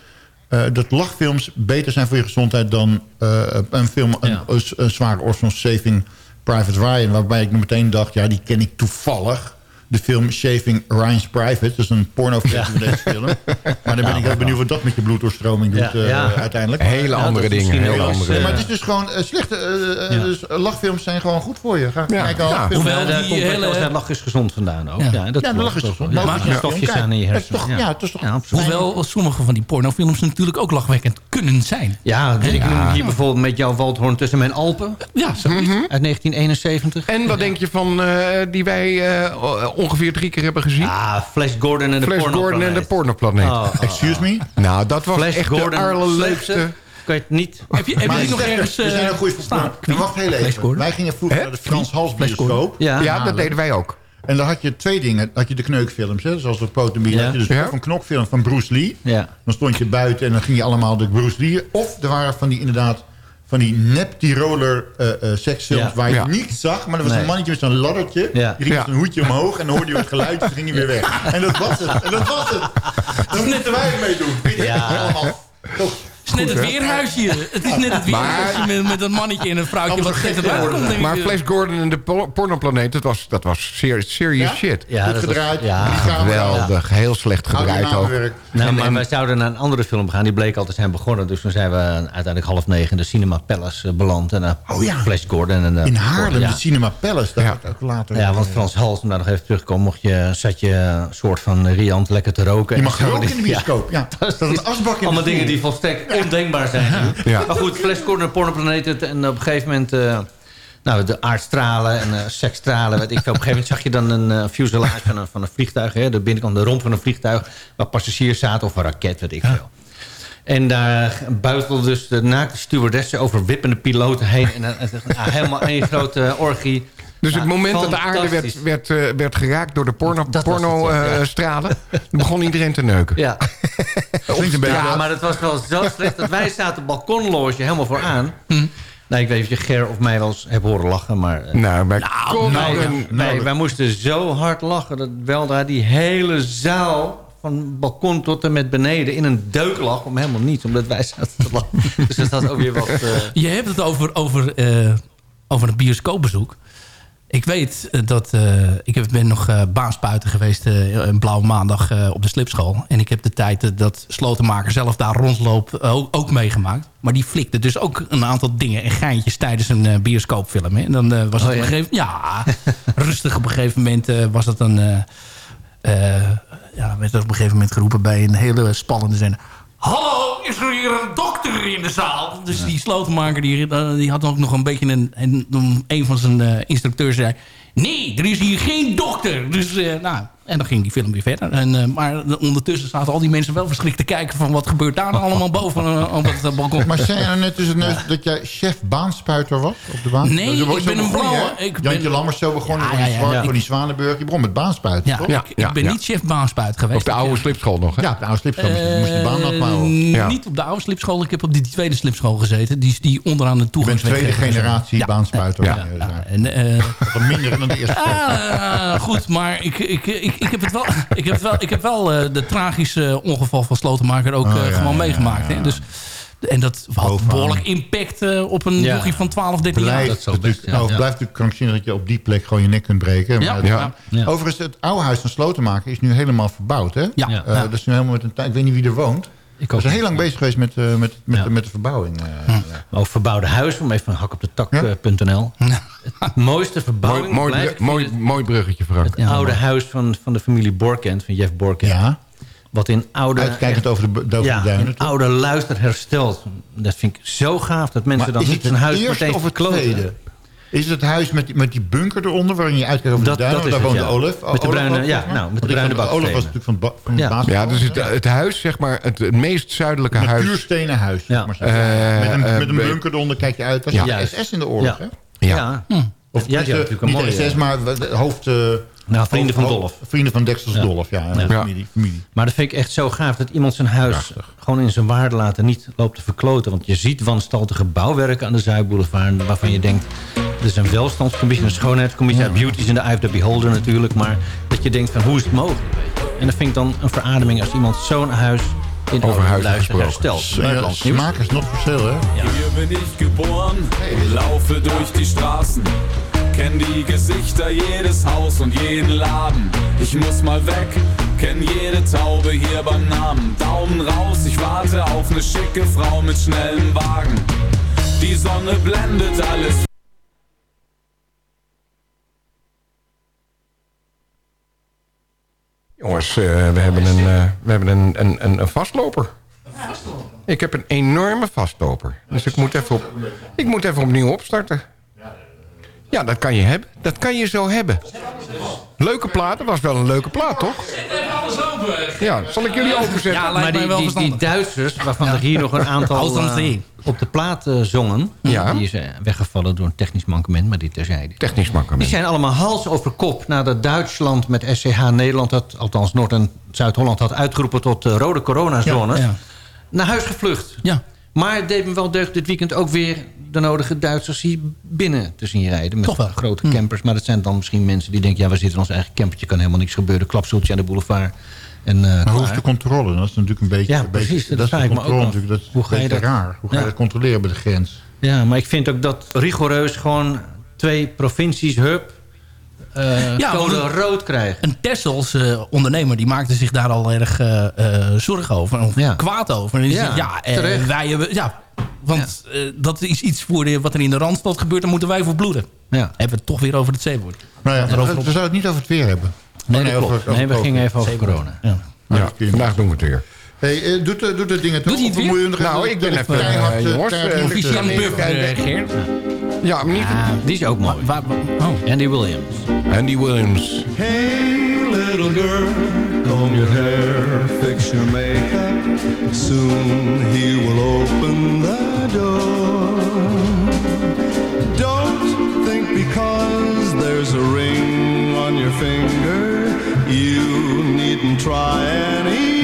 eh, dat lachfilms beter zijn voor je gezondheid... dan eh, een film, een, Ja. een, een zware oorlog Saving Private Ryan. Waarbij ik meteen dacht, ja, die ken ik toevallig. De film Shaving Ryan's Private. Dat is een pornofilm Ja. van deze film. Maar dan ben ik heel benieuwd wat dat met je bloeddoorstroming doet Ja, eh, ja. uiteindelijk. Hele andere dingen. eens, andere eh, maar het is dus gewoon eh, slechte... Ja. dus, lachfilms zijn gewoon goed voor je. Ga Ja. kijken al. Hoewel daar komt hele- lach is gezond vandaan ook. Ja. Ja, dat Ja, de lach is gezond. Maar stofjes aan in je hersenen. toch- ja, het is toch. Hoewel sommige van die pornofilms natuurlijk ook lachwekkend kunnen zijn. Ja, ik noem hier bijvoorbeeld met jouw Waldhoorn tussen mijn Alpen Ja, zo. uit 1971. En wat denk je van eh, die wij eh, ongeveer drie keer hebben gezien? Ah, Flash Gordon en de Flash Gordon en de pornoplaneet. pornoplaneet. Oh, oh, Excuse me? Nou, dat was Flash echt Gordon, de allerleukste. Kan je het niet... Heb je, heb je nog ergens we zijn eh, een goede staan? voorbeeld. Wacht heel even. Wij gingen vroeger naar de Frans Hals bioscoop. Ja, Ja, dat deden wij ook. En dan had je twee dingen. Dan had je de kneukfilms, hè, zoals de Potenbier. Ja. had je dus Ja. of een knokfilm van Bruce Lee. Ja. Dan stond je buiten en dan ging je allemaal de Bruce Lee. Of er waren van die inderdaad van die nep Tiroler eh eh seksfilms Ja. waar je Ja. niets zag. Maar er was Nee. een mannetje met zo'n laddertje. Ja. Die met zijn hoedje omhoog en dan hoorde je het geluid en dan ging hij weer weg. En dat was het. En dat was het. Dan moeten wij het mee doen. Ja. allemaal toch is net het weerhuisje. Het is net het weerhuisje met, met een mannetje en een vrouwtje wat Maar. Flash Gordon en de por- pornoplaneet, dat was, dat was ser- serious Ja? shit. Ja, goed dat was- gedraaid. Geweldig, heel slecht gedraaid ook. audionamenwerk. Nou, maar en- wij zouden naar een andere film gaan. Die bleek al te zijn begonnen. Dus toen zijn we uiteindelijk half negen in de Cinema Palace eh, beland. En uh, Oh ja. Flash Gordon. En, eh, In Haarlem, ja. de Cinema Palace. Dat ook later. Ja, want Frans Hals, om daar nog even terug te komen... Mocht je, zat je een soort van riant lekker te roken. Je En mag roken in de bioscoop. Ja. Dat is een asbak in de Allemaal dingen die volstrekt ondenkbaar zijn. Ja. Maar goed, Flash Gordon, Pornoplaneet. het- En op een gegeven moment... eh, nou, de aardstralen en uh, seksstralen, weet ik. Op een gegeven moment zag je dan een uh, fuselage van een, van een vliegtuig. Hè, de binnenkant, de romp van een vliegtuig... waar passagiers zaten of een raket, weet ik veel. En daar buitelde dus de naakte stewardessen over wippende piloten heen. En uh, uh, helemaal één grote orgie. Dus Ja, het moment dat de aarde werd, werd, eh, werd geraakt door de porno, Dat was het, porno ja. eh, stralen, begon iedereen te neuken. Ja. Klinkt een beetje ja, maar het was wel zo slecht dat wij zaten balkonloge helemaal vooraan. Nou, ik weet niet of je Ger of mij wel eens hebt horen lachen, maar... eh, Nou, wij nou, wij, moesten zo hard lachen dat wel daar die hele zaal van balkon tot en met beneden in een deuk lag om helemaal niets, omdat wij zaten te lachen. Dus dat had ook weer wat... eh, Je hebt het over, over, eh, over een bioscoopbezoek. Ik weet eh, dat... eh, ik ben nog eh baanspuiten geweest eh, een blauwe maandag op de slipschool. En ik heb de tijd dat slotenmaker zelf daar rondloopt ook, meegemaakt. Maar die flikte dus ook een aantal dingen en geintjes tijdens een bioscoopfilm. Hè. En dan was het Oh, op een gegeven Ja, rustig op een gegeven moment was het een... ja, werd er op een gegeven moment geroepen bij een hele spannende zin. Hallo, is er hier een dokter in de zaal? Dus die slotenmaker die, eh, die had ook nog een beetje een... En een van zijn eh, instructeurs zei... Nee, er is hier geen dokter. Dus, eh, nou, en dan ging die film weer verder. En, eh, maar ondertussen zaten al die mensen wel verschrikt te kijken... van wat gebeurt daar nou allemaal boven eh, op het eh, balkon. Maar zei je nou net tussen neus dat jij chef baanspuiter was op de baan? Nee, zo ik ben een begon blauwe- hè? ik Jantje ben- Lammers zo begonnen Ja, die ja, Zwanenburg. Je begon met baanspuiten, Ja, toch? ik, ik ben ja. niet chef baanspuit geweest. Op de oude slipschool nog, hè? Ja, op de oude slipschool. je moest die baan houden. Ja. Niet op de oude slipschool. Ik heb op die tweede slipschool gezeten. Die, die onderaan de Je bent tweede generatie Ja. baanspuiter. Ja. En, eh, minder dan de eerste. ah, goed, maar ik, ik, ik, ik heb het wel, ik heb het wel, ik heb wel eh, de tragische ongeval van Slotenmaker ook Oh, eh, ja, gewoon ja, meegemaakt. ja, Hè? Dus, en dat had Bovenaan. behoorlijk impact eh, op een Ja. jochie van 12, 13 jaar. Blijft dat zal best, nou, het blijft natuurlijk krankzinnig dat je op die plek gewoon je nek kunt breken. Ja, Maar- ja. Ja. Overigens, het oude huis van Slotenmaker is nu helemaal verbouwd. Hè? Ja. Eh, Dat is nu helemaal met een tuin. Ik weet niet wie er woont. Ik We ook zijn heel lang bezig geweest met, eh, met, met, Ja. met de verbouwing. eh, ja. Over verbouwde huis, om even een hak op de Ja. tak.nl. Het mooiste Mooi, verbouwing mooi, bru- mooi, mooi bruggetje, Frank. het oude huis van, van de familie Borkent, van Jeff Borkent. Ja, Wat in oude... uitkijkend over de, over ja, de duinen. oude luister herstelt. Dat vind ik zo gaaf dat mensen Maar dan is niet het hun het huis meteen of het verkloten. Is het huis met, die- met die bunker eronder waarin je uitkijkt over Dat- de duinen? dat is Daar het, woont ja. Olaf. Met de bruine- ja, nou, met de bruine Olaf was natuurlijk van, het ba- van Ja. het basketbal. Ja, dus het, het huis, zeg maar, het, het meest zuidelijke Een huis. puurstenen huis. Ja. zeg maar zo. Eh, met een, eh, met een be- bunker eronder kijk je uit. Was Ja. SS in de oorlog, Ja. hè? Ja. Ja. Of Ja, tenminste, natuurlijk een niet mooie- de SS, maar de hoofd... eh, Nou, vrienden van Dolf. Vrienden van Dexters Ja. Dolf, ja. en Ja. Familie, familie. Maar dat vind ik echt zo gaaf dat iemand zijn huis gewoon in zijn waarde laat en niet loopt te verkloten. Want je ziet wanstaltige bouwwerken aan de Zuidboulevard waarvan je denkt... Er is een welstandscommissie, een schoonheidscommissie. Ja. Beauty is in de eye of the beholder natuurlijk. Maar dat je denkt van hoe is het mogelijk? En dat vind ik dan een verademing als iemand zo'n huis in Over herstelt. Ja, smaak is nog verschil, hè? Hier bin ich geboren, laufe durch die Straßen, kenn die Gesichter, jedes Haus und jeden Laden. Ich muss mal weg, kenn jede Taube hier beim Namen. Daumen raus, ich warte auf ne schicke Frau mit schnellem Wagen. Die Sonne blendet alles. Jongens, eh, we hebben een, eh, we hebben een, een, een, een vastloper. Ik heb een enorme vastloper. Dus ik moet even, op, ik moet even opnieuw opstarten. Ja, dat kan je hebben. Dat kan je zo hebben. Leuke plaat. Dat was wel een leuke plaat, toch? Ja, zal ik jullie openzetten? Ja, lijkt maar mij die, wel die, die. Duitsers, waarvan er hier nog een aantal zee. Op de plaat eh, zongen... Ja. die is eh, weggevallen door een technisch mankement, maar dit terzijde. Technisch Die makkelijk. zijn allemaal hals over kop nadat Duitsland met SCH Nederland... had, althans Noord- en Zuid-Holland had uitgeroepen tot eh, rode coronazone... Ja. naar huis gevlucht. Ja. Maar het deed me wel deugd dit weekend ook weer de nodige Duitsers hier binnen te zien rijden. Met grote campers. Maar dat zijn dan misschien mensen die denken... ja, we zitten in ons eigen campertje, kan helemaal niks gebeuren. Klapstoeltje aan de boulevard. En, eh, Maar hoe is de controle? Dat is natuurlijk een beetje... Ja, een beetje- dat Dat is de controle natuurlijk. Dat is Hoe ga je dat- raar. Hoe ga je dat controleren bij de grens? Ja, maar ik vind ook dat rigoureus gewoon twee provincies, hup... eh Ja, code want- rood krijgen. Een Tesselse ondernemer die maakte zich daar al erg eh, eh, zorgen over. Of Ja. kwaad over. En die Ja, zegt, ja, eh, wij hebben... Ja, want eh, dat is iets voor de, wat er in de Randstad gebeurt. Daar moeten wij voor bloeden. Ja. Hebben we het toch weer over het zeewoord. Nou ja, we zouden het niet over het weer hebben. Nee, klopt. over- over nee, we gingen even over corona. Ja. Ja, vandaag doen we het weer. Hey, eh, doet, eh, doet het dingen Doet hij het nog Nou, ik ben even, keihard, jongens, eh, Geert. Ja, maar niet... Ah, die is ook mooi. Oh. Andy Williams. Andy Williams. Hey, little girl, comb your hair, fix your makeup. Soon he will open the door. Don't think because there's a ring on your finger, you needn't try anymore.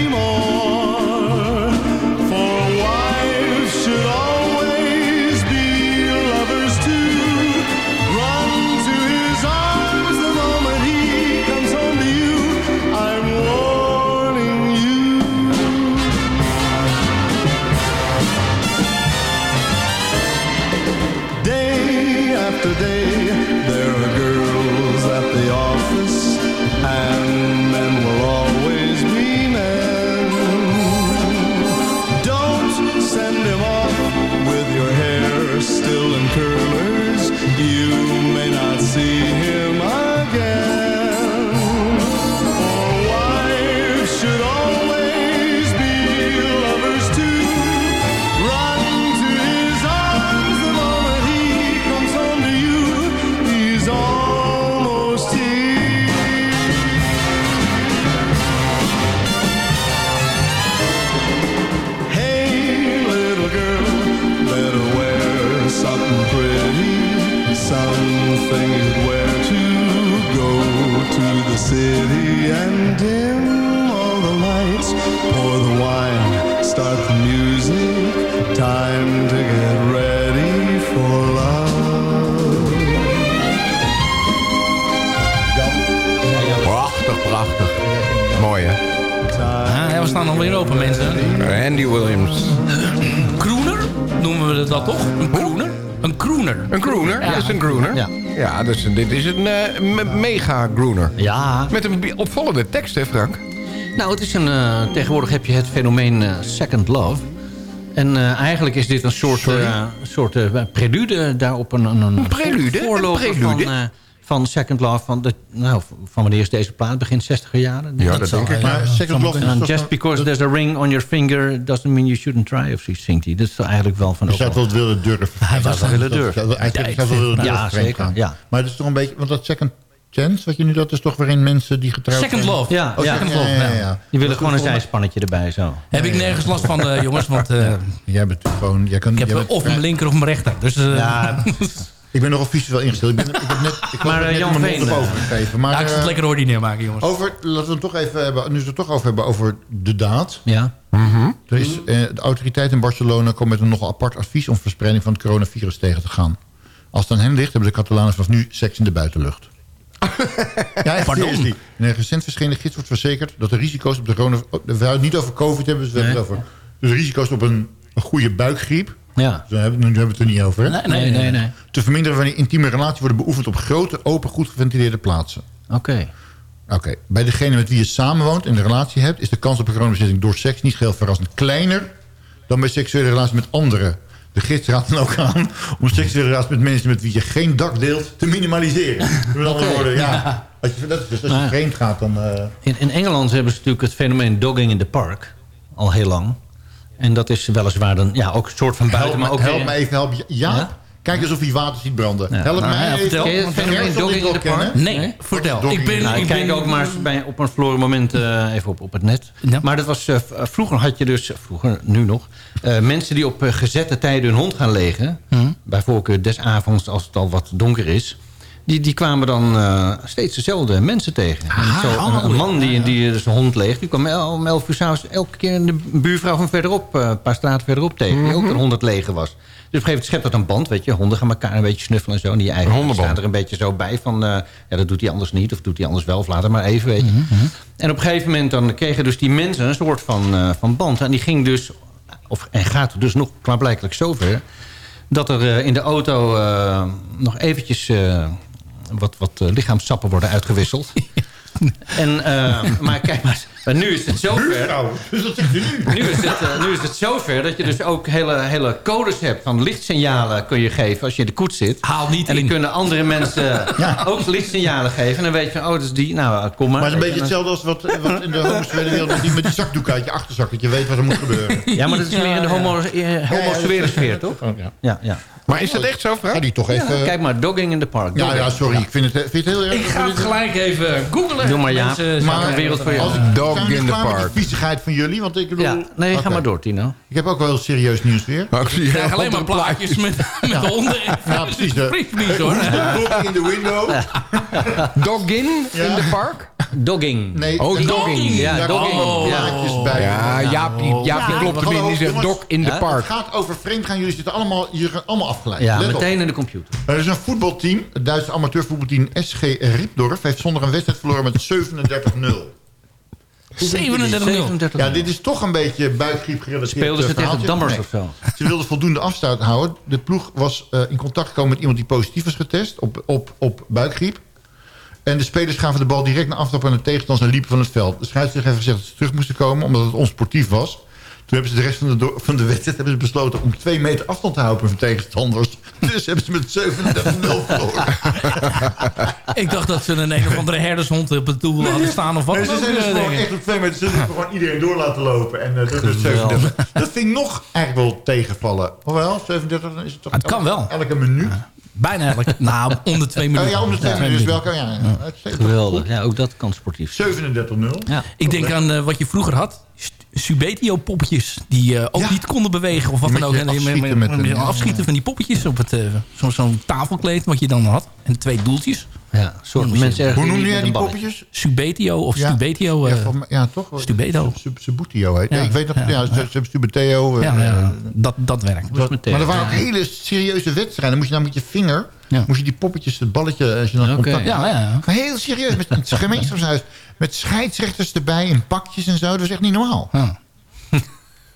Start the music, time to get ready for love. Prachtig, prachtig. Mooi, hè? Ah, ja, we staan alweer open, mensen. Andy Williams. Kroener? Noemen we dat toch? Een kroener? Een kroener. Een crooner? Ja. Dat is een crooner. Ja. Ja, dus dit is een eh, me- mega crooner. Ja. Met een opvallende tekst, hè Frank? Nou, het is een, eh, tegenwoordig heb je het fenomeen eh, second love. En eh, eigenlijk is dit een soort, soort prelude daarop. Een, een, een prelude? voorloper Een prelude? Van, van Second Love. Van, de, nou, van wanneer is deze plaat? Begin 60er jaren? Ja, dat denk ik. Maar Second Love is just because there's a ring on your finger... doesn't mean you shouldn't try, of zoiets zingt hij. Dat is eigenlijk wel van... Je zou het wel willen durven. Hij was wel willen durven. Eigenlijk zou willen Ja, durven vreemd zeker, ja. Maar het is toch een beetje... Want dat second chance, wat je nu... Dat is toch waarin mensen die getrouwd Second zijn... love. Ja, Oh, ja. second love, ja, ja, ja. Die willen gewoon een zijspannetje erbij, zo. Heb ik nergens last van, eh, jongens. Want eh, Jij bent gewoon... Jij kan, ik jij heb bent of mijn linker of mijn rechter. Dus, eh, Ja, Ik ben nogal visueel ingesteld. Ik, ben, ik heb net, ik Maar, net Jan mijn mond Veen, erop overgegeven. Maar, ja, ik zal het lekker ordinair maken, jongens. over, laten we het toch even hebben... Nu we het er toch over hebben over de daad. ja. Er is, eh, de autoriteit in Barcelona komt met een nogal apart advies... om verspreiding van het coronavirus tegen te gaan. Als het aan hen ligt, hebben de Catalanen vanaf nu seks in de buitenlucht. ja, echt Pardon? seriously. In een recent verschenen gids wordt verzekerd... dat de risico's op de corona... We gaan het niet over covid hebben, dus we hebben het over... Dus de risico's op een, een goede buikgriep... Ja. Zo hebben, nu hebben we het er niet over. Hè? Nee, nee, nee. nee. Te verminderen wanneer intieme relaties worden beoefend... op grote, open, goed geventileerde plaatsen. Oké. Oké, bij degene met wie je samenwoont en een relatie hebt... is de kans op een coronabesmetting door seks niet geheel verrassend kleiner... dan bij seksuele relaties met anderen. De gids raadt dan ook aan om seksuele relaties met mensen... met wie je geen dak deelt, te minimaliseren. Met andere woorden, ja. Als je, dat dus als je vreemd gaat, dan... eh, In, in Engeland hebben ze natuurlijk het fenomeen dogging in the park. Al heel lang. En dat is weliswaar dan ja, ook een soort van help buiten, me, maar ook help me even, help? Ja? Kijk eens of hij water ziet branden. Ja. Help Nou, mij ja, vertel. Ken je het fenomeen Gerrit zal dogging dit in the park? Nee, vertel. Ik ben, Nou, ik ik ben, kijk ook maar eens bij, op een verloren moment eh, even op, op het net. Ja. Maar dat was, eh, v- vroeger had je dus, vroeger, nu nog... eh, mensen die op eh, gezette tijden hun hond gaan legen. Bij voorkeur des avonds als het al wat donker is. Die, die kwamen dan eh, steeds dezelfde mensen tegen. En zo, een, een man die, die zijn hond leegt, die kwam el- om 11 uur s'avonds elke keer de buurvrouw van verderop, eh, een paar straten verderop tegen. Die ook een hond het legen was. Dus op een gegeven moment schept dat een band, weet je. Honden gaan elkaar een beetje snuffelen en zo. En die eigen staat er een beetje zo bij van... eh, ja, dat doet hij anders niet, of doet hij anders wel, of laat het maar even, weet je. En op een gegeven moment dan kregen dus die mensen een soort van, eh, van band. En die ging dus, of, en gaat dus nog klaarblijkelijk zover... dat er eh, in de auto nog eventjes wat, wat lichaamssappen worden uitgewisseld. en, maar kijk maar, maar nu is het zover... Buurvrouw, dus dat zegt u nu. Nu is, het, eh, nu is het zover dat je dus ook hele, hele codes hebt van lichtsignalen kun je geven als je in de koets zit. Haal niet en die in. kunnen andere mensen ook lichtsignalen geven. En dan weet je van, oh, dat is die. Nou, kom maar. Maar het is een beetje hetzelfde als wat, wat in de homoseksuele wereld... met die, met die zakdoek uit je achterzak, dat je weet wat er moet gebeuren. Ja, maar dat is meer in de homo, eh, homoseksuele sfeer, toch? Ja. Ja, ja. Maar is dat echt zo, Ga Frank? die toch even... Ja, kijk maar, dogging in the park. ja, ja, sorry, ik vind het, vind het heel erg... ik ga het gelijk even googlen. Doe maar, ja. Mensen Maar- wereld voor je. Als ik, Dog in the klaar met park. de viezigheid van jullie? Want ik bedoel... Ja, nee, ga maar door, Tino. Ik heb ook wel heel serieus nieuws weer. Nou, ik zie Ik krijg alleen maar plaatjes met, met honden. Ja, precies. Niet hoor. Looking in the window. Ja. in de park? Dogging. Nee, Oh, dogging. Ja, dogging. Ja. plaatjes bij. Ja, Jaapie, Jaapie Ja. klopt erin. Die zegt dog in de Ja? Het park. gaat over vreemd gaan. Jullie zitten allemaal, jullie gaan allemaal afgeleid. Ja, meteen in de computer. Er is een voetbalteam, het Duitse amateurvoetbalteam SG Riepdorf... heeft zondag een wedstrijd verloren met 37-0. 37 Ja, dit is toch een beetje buikgriep gerelateerd Speelden ze tegen. Dammers Nee. of zo? Ze wilden voldoende afstand houden. De ploeg was eh, in contact gekomen met iemand die positief was getest op, op, op buikgriep. En de spelers gaven de bal direct naar aftrap aan de tegenstander en liepen van het veld. De scheidsrechter heeft gezegd dat ze terug moesten komen omdat het onsportief was. Toen hebben ze de rest van de, van de wedstrijd hebben ze besloten om twee meter afstand te houden van tegenstanders. Dus hebben ze met 37-0 verloren. Ik dacht dat ze een een of andere herdershond op het doel hadden staan of wat. Nee, ze zijn dus eh, gewoon echt op twee meter. Ze hebben gewoon iedereen door laten lopen. En eh, dat, is 37. dat vind ik nog eigenlijk wel tegenvallen. Hoewel, 37 dan is het toch... Het kan wel. Elke minuut. Bijna elk. Nou, om de twee Oh, minuten. ja, om de twee minuten. Dus welke? Ja, ja. Het is Geweldig. Ja, ook dat kan sportief. 37-0. Ja. Ik denk aan eh, wat je vroeger had. Subetio-poppetjes. Die eh, ook Ja. niet konden bewegen. Of wat Met dan ook. je En afschieten met afschieten van die poppetjes. op het eh, zo- Zo'n tafelkleed wat je dan had. En twee doeltjes. Ja, een soort mensen Hoe noemde jij die poppetjes? Subetio of Ja. Stubetio. Ja, eh, van- ja, toch? Stubeto. Sub- Subutio heet. Ja, Ja, ik weet nog, ja, ja, ja. Eh, dat, dat werkt. Dat- maar er waren ook hele serieuze wedstrijden. Dan moest je nou met je vinger... Ja. moest je die poppetjes, het balletje... Als je dan Oké. contact... Ja, ja, ja. Maar heel serieus, met het gemeenschapshuis. Met scheidsrechters erbij en pakjes en zo. Dat was echt niet normaal. Ja.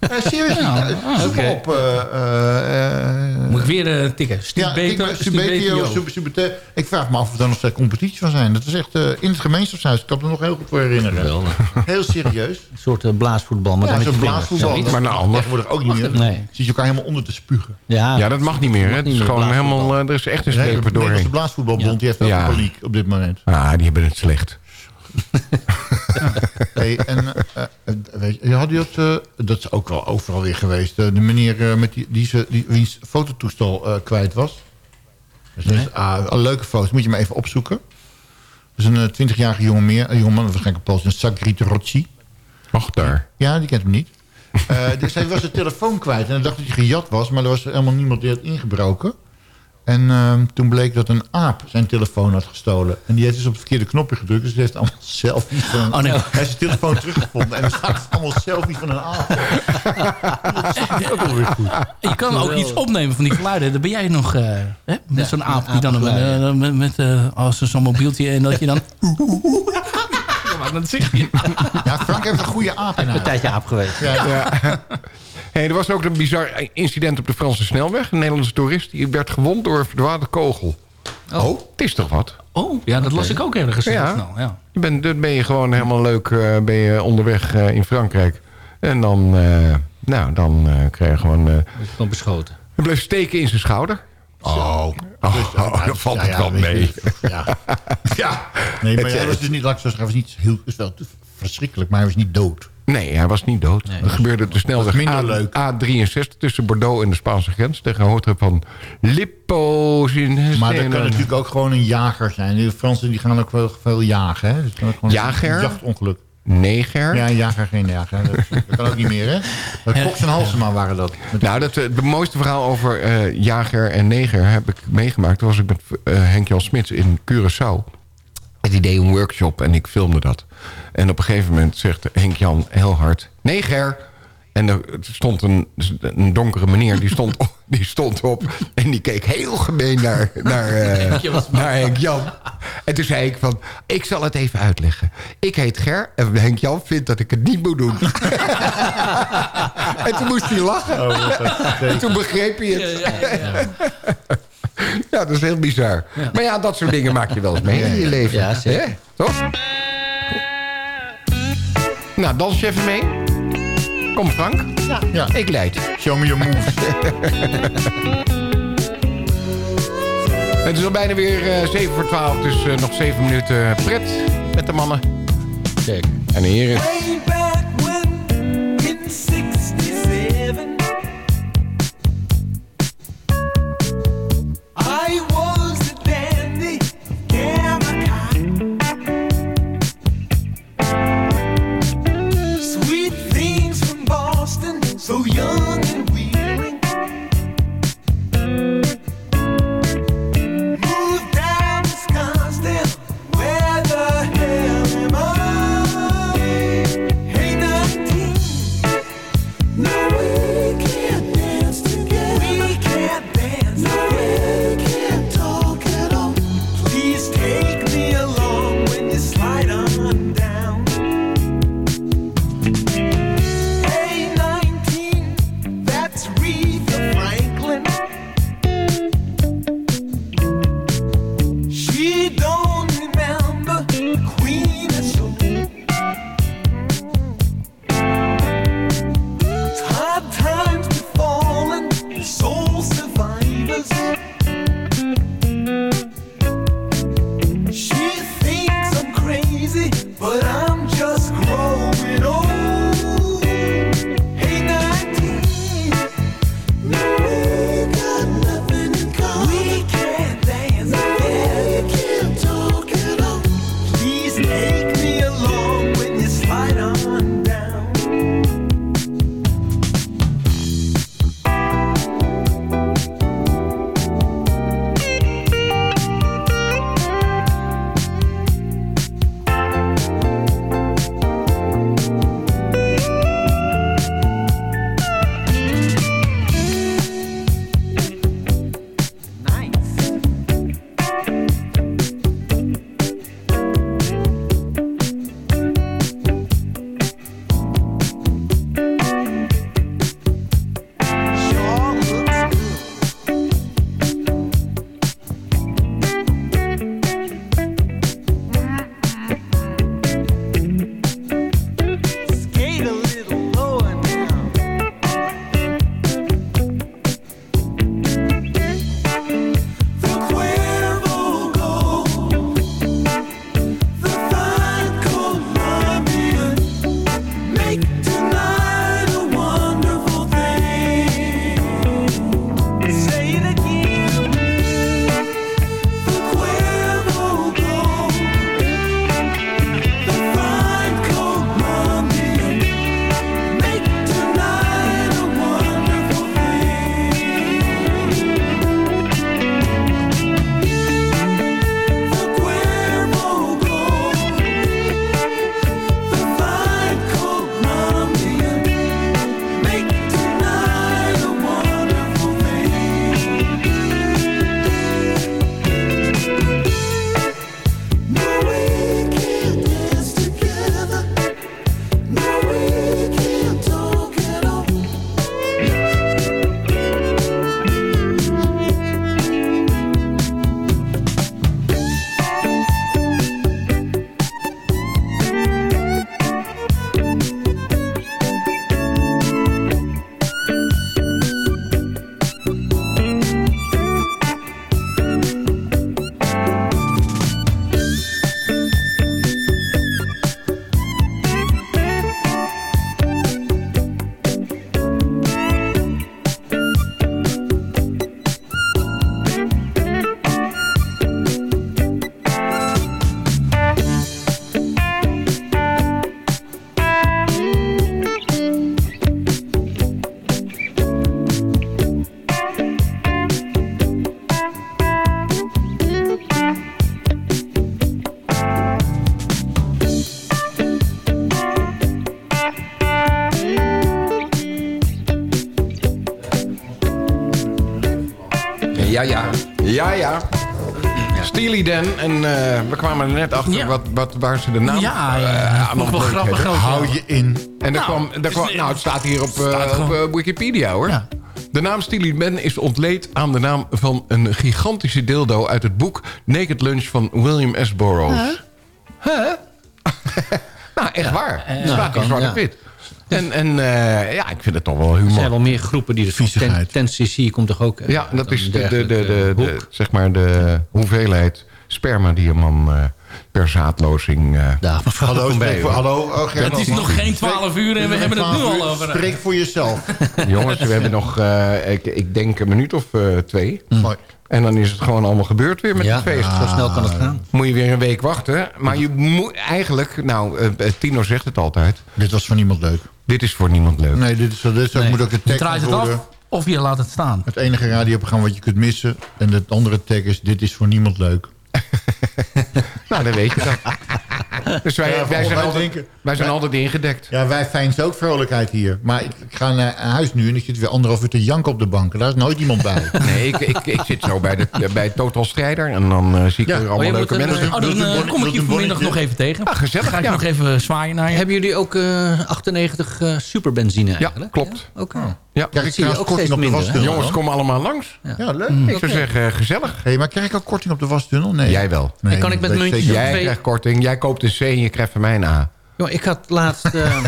Ja, serieus. Ja, ah, maar op. eh, eh, eh, Moet ik weer eh, tikken? ja, Stubeto- ik, vraag me af of er nog steeds competitie van zijn. Dat is echt eh, in het gemeenschapshuis. Ik kan me er nog heel goed voor herinneren. Heel serieus. Een soort eh, blaasvoetbal. Maar Ja, zo'n blaasvoetbal. Zoiets. Maar nou anders. Tegenwoordig ook niet meer. Nee. Zie je elkaar helemaal onder te spugen. Ja, Ja, dat mag niet meer. Hè? Het is gewoon helemaal... eh, er is echt een De streep er doorheen. blaasvoetbalbond die heeft Ja. een paniek op dit moment. Ah, die hebben het slecht. Hey, en eh, weet je, had je dat, eh, dat is ook wel overal weer geweest. eh, de meneer met die, die, die, wiens fototoestel kwijt was. Dus ah, een leuke foto, moet je maar even opzoeken. Dat is een eh, 20-jarige jongen meer, een jongeman, waarschijnlijk een Pools, een Sagrit Rocci. Och, daar. Ja, die kent hem niet. Eh, dus hij was de telefoon kwijt en hij dacht dat hij gejat was, maar er was helemaal niemand die had ingebroken. En ehm, toen bleek dat een aap zijn telefoon had gestolen. En die heeft dus op het verkeerde knopje gedrukt. Dus die heeft allemaal selfies van een Oh, nee. Hij heeft zijn telefoon teruggevonden. En er staan allemaal selfies van een aap. dat is ook wel weer goed. Je kan ook iets opnemen van die geluiden. Dan ben jij nog eh, hè? met zo'n aap die dan eh, met, met, eh, als zo'n mobieltje en dat je dan. Ja. Ja, Frank heeft een goede aap in een huis. tijdje aap geweest. Ja. Hey, er was ook een bizar incident op de Franse snelweg. Een Nederlandse toerist die werd gewond door een verdwaasde kogel. Oh. Het is toch wat? Oh, ja, dat las ik ook ergens Ja. snel. Ja. Je bent, dan ben je gewoon helemaal leuk eh, ben je onderweg eh, in Frankrijk. En dan, eh, nou, dan eh, krijg je gewoon... eh Gewoon beschoten. hij bleef steken in zijn schouder. Oh, Oh, oh, dan valt Ja, het wel mee. Ja. ja. Nee, maar Het, hij was dus niet, laat ik zo zeggen, hij was niet heel, het is wel verschrikkelijk, maar hij was niet dood. Nee, hij was niet dood. dat gebeurde de snelweg A, leuk. A63 tussen Bordeaux en de Spaanse grens. Tegen een hoogte van Lippozin. Maar dat kan natuurlijk ook gewoon een jager zijn. De Fransen die gaan ook wel veel jagen. Hè? Dus het kan ook gewoon Jager? Een jachtongeluk. Neger. Ja, een jager, geen jager. Dat, dat kan ook niet meer, hè? Dat Cox en Halsema waren dat. Nou, dat, eh, de mooiste verhaal over eh, jager en neger heb ik meegemaakt. Toen was ik met eh, Henk-Jan Smits in Curaçao. Die deed een workshop en ik filmde dat. En op een gegeven moment zegt Henk-Jan heel hard... Neger! En er stond een, een donkere meneer, die stond, op, die stond op... en die keek heel gemeen naar, naar, eh, naar Henk-Jan. En toen zei ik van, ik zal het even uitleggen. Ik heet Ger en Henk-Jan vindt dat ik het niet moet doen. en toen moest hij lachen. En toen begreep hij het. Ja, dat is heel bizar. Maar ja, dat soort dingen maak je wel eens mee in je leven. Ja, zeker. Toch? Nou, dans je even mee. Kom Frank. Ja. Ik leid. Show me your moves. Het is al bijna weer eh 7 voor 12, dus eh, nog 7 minuten pret met de mannen. Zeker. En de heren. Dan. En eh, we kwamen er net achter Ja. wat, wat, waar ze de naam Ja, eh, aan ik wel grappig ja. Hou je in. En daar Nou, kwam, daar kwam, nou, het staat hier op, eh, staat op Wikipedia, hoor. Ja. De naam Steely Dan is ontleed aan de naam van een gigantische dildo... uit het boek Naked Lunch van William S. Burroughs. Huh? nou, echt waar. Het staat in zwarte ja. wit. En, en eh, ja, ik vind het toch wel Er zijn humor. wel meer groepen die Viezigheid. ten, ten CC komt toch ook... eh, Ja, dat is de, de, de, de, de- boek. zeg maar de hoeveelheid sperma die een man eh, per zaadlozing... eh, Ja, mevrouw, Hallo, bij, voor, hallo. Oh, Het is nog geen 12 uur en we hebben het nu al over. Spreek voor jezelf. jongens, we hebben nog, eh, ik, ik denk een minuut of eh, twee. Mooi. En dan is het gewoon allemaal gebeurd weer met Ja, het feest. zo snel kan het gaan. Moet je weer een week wachten. Maar je moet eigenlijk... Nou, eh, Tino zegt het altijd. Dit was voor niemand leuk. Dit is voor niemand leuk. Nee, dit, is, dit is, Nee. moet ook de Je tekst draait het worden. af of je laat het staan. Het enige radioprogramma wat je kunt missen. En het andere tag is, dit is voor niemand leuk. Nou, dan weet je dat. Dus wij, Ja, wij, vooral zijn, wij altijd, wij zijn altijd ingedekt. Ja, wij fijnsen ook vrolijkheid hier. Maar ik, ik ga naar huis nu en ik zit weer anderhalf uur te janken op de bank. En daar is nooit iemand bij. Nee, ik, ik, ik zit zo bij, de, bij Total Strijder. En dan eh, zie ik Ja. er Oh, allemaal leuke mensen. eh, Oh, dan kom ik je vanmiddag nog even tegen. Ah, gezellig, Ga ik ja. nog even zwaaien naar je. Hebben jullie ook eh 98 eh, superbenzine Ja, eigenlijk? klopt. Ja? Oké. Ja. Krijg ik zie je trouwens ook korting steeds op de wasdunnel? Jongens, kom allemaal langs. Ja, leuk. Ik zou zeggen, gezellig. Hey, maar krijg ik ook korting op de wasdunnel? Nee. Jij wel. Nee, En kan ik met muntjes Jij twee- krijgt korting. Jij koopt een C en je krijgt van mij een A. Jongen, ik had laatst eh,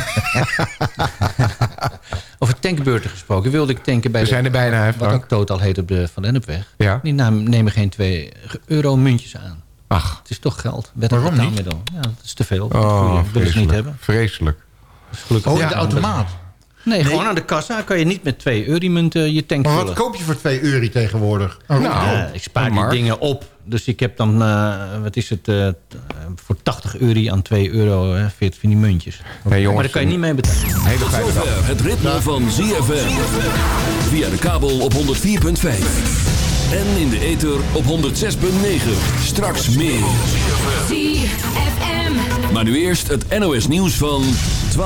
over tankbeurten gesproken. Wilde ik tanken bij We de, zijn er bijna, hè, wat ook Total heet op de Van Lennepweg. Ja. Die nemen geen 2 euro muntjes aan. Ach, Het is toch geld. Wet Waarom niet? Ja, dat is te veel. oh, Goeie, willen ze niet hebben. Vreselijk. Gelukkig. Oh, in Ja, de automaat. Nee, gewoon aan de kassa kan je niet met 2 euromunten je tank Maar vullen. wat koop je voor 2 euro tegenwoordig? Nou. Ja, ik spaar die dingen op. Dus ik heb dan, eh, wat is het, eh, voor 80 euro aan 2 euro, hè, 40 van die muntjes. Nee, jongens, maar daar kan je niet mee betalen. Hele fijne dag. Het ritme van ZFM. Via de kabel op 104.5. En in de ether op 106.9. Straks meer. ZFM. Maar nu eerst het NOS nieuws van 12.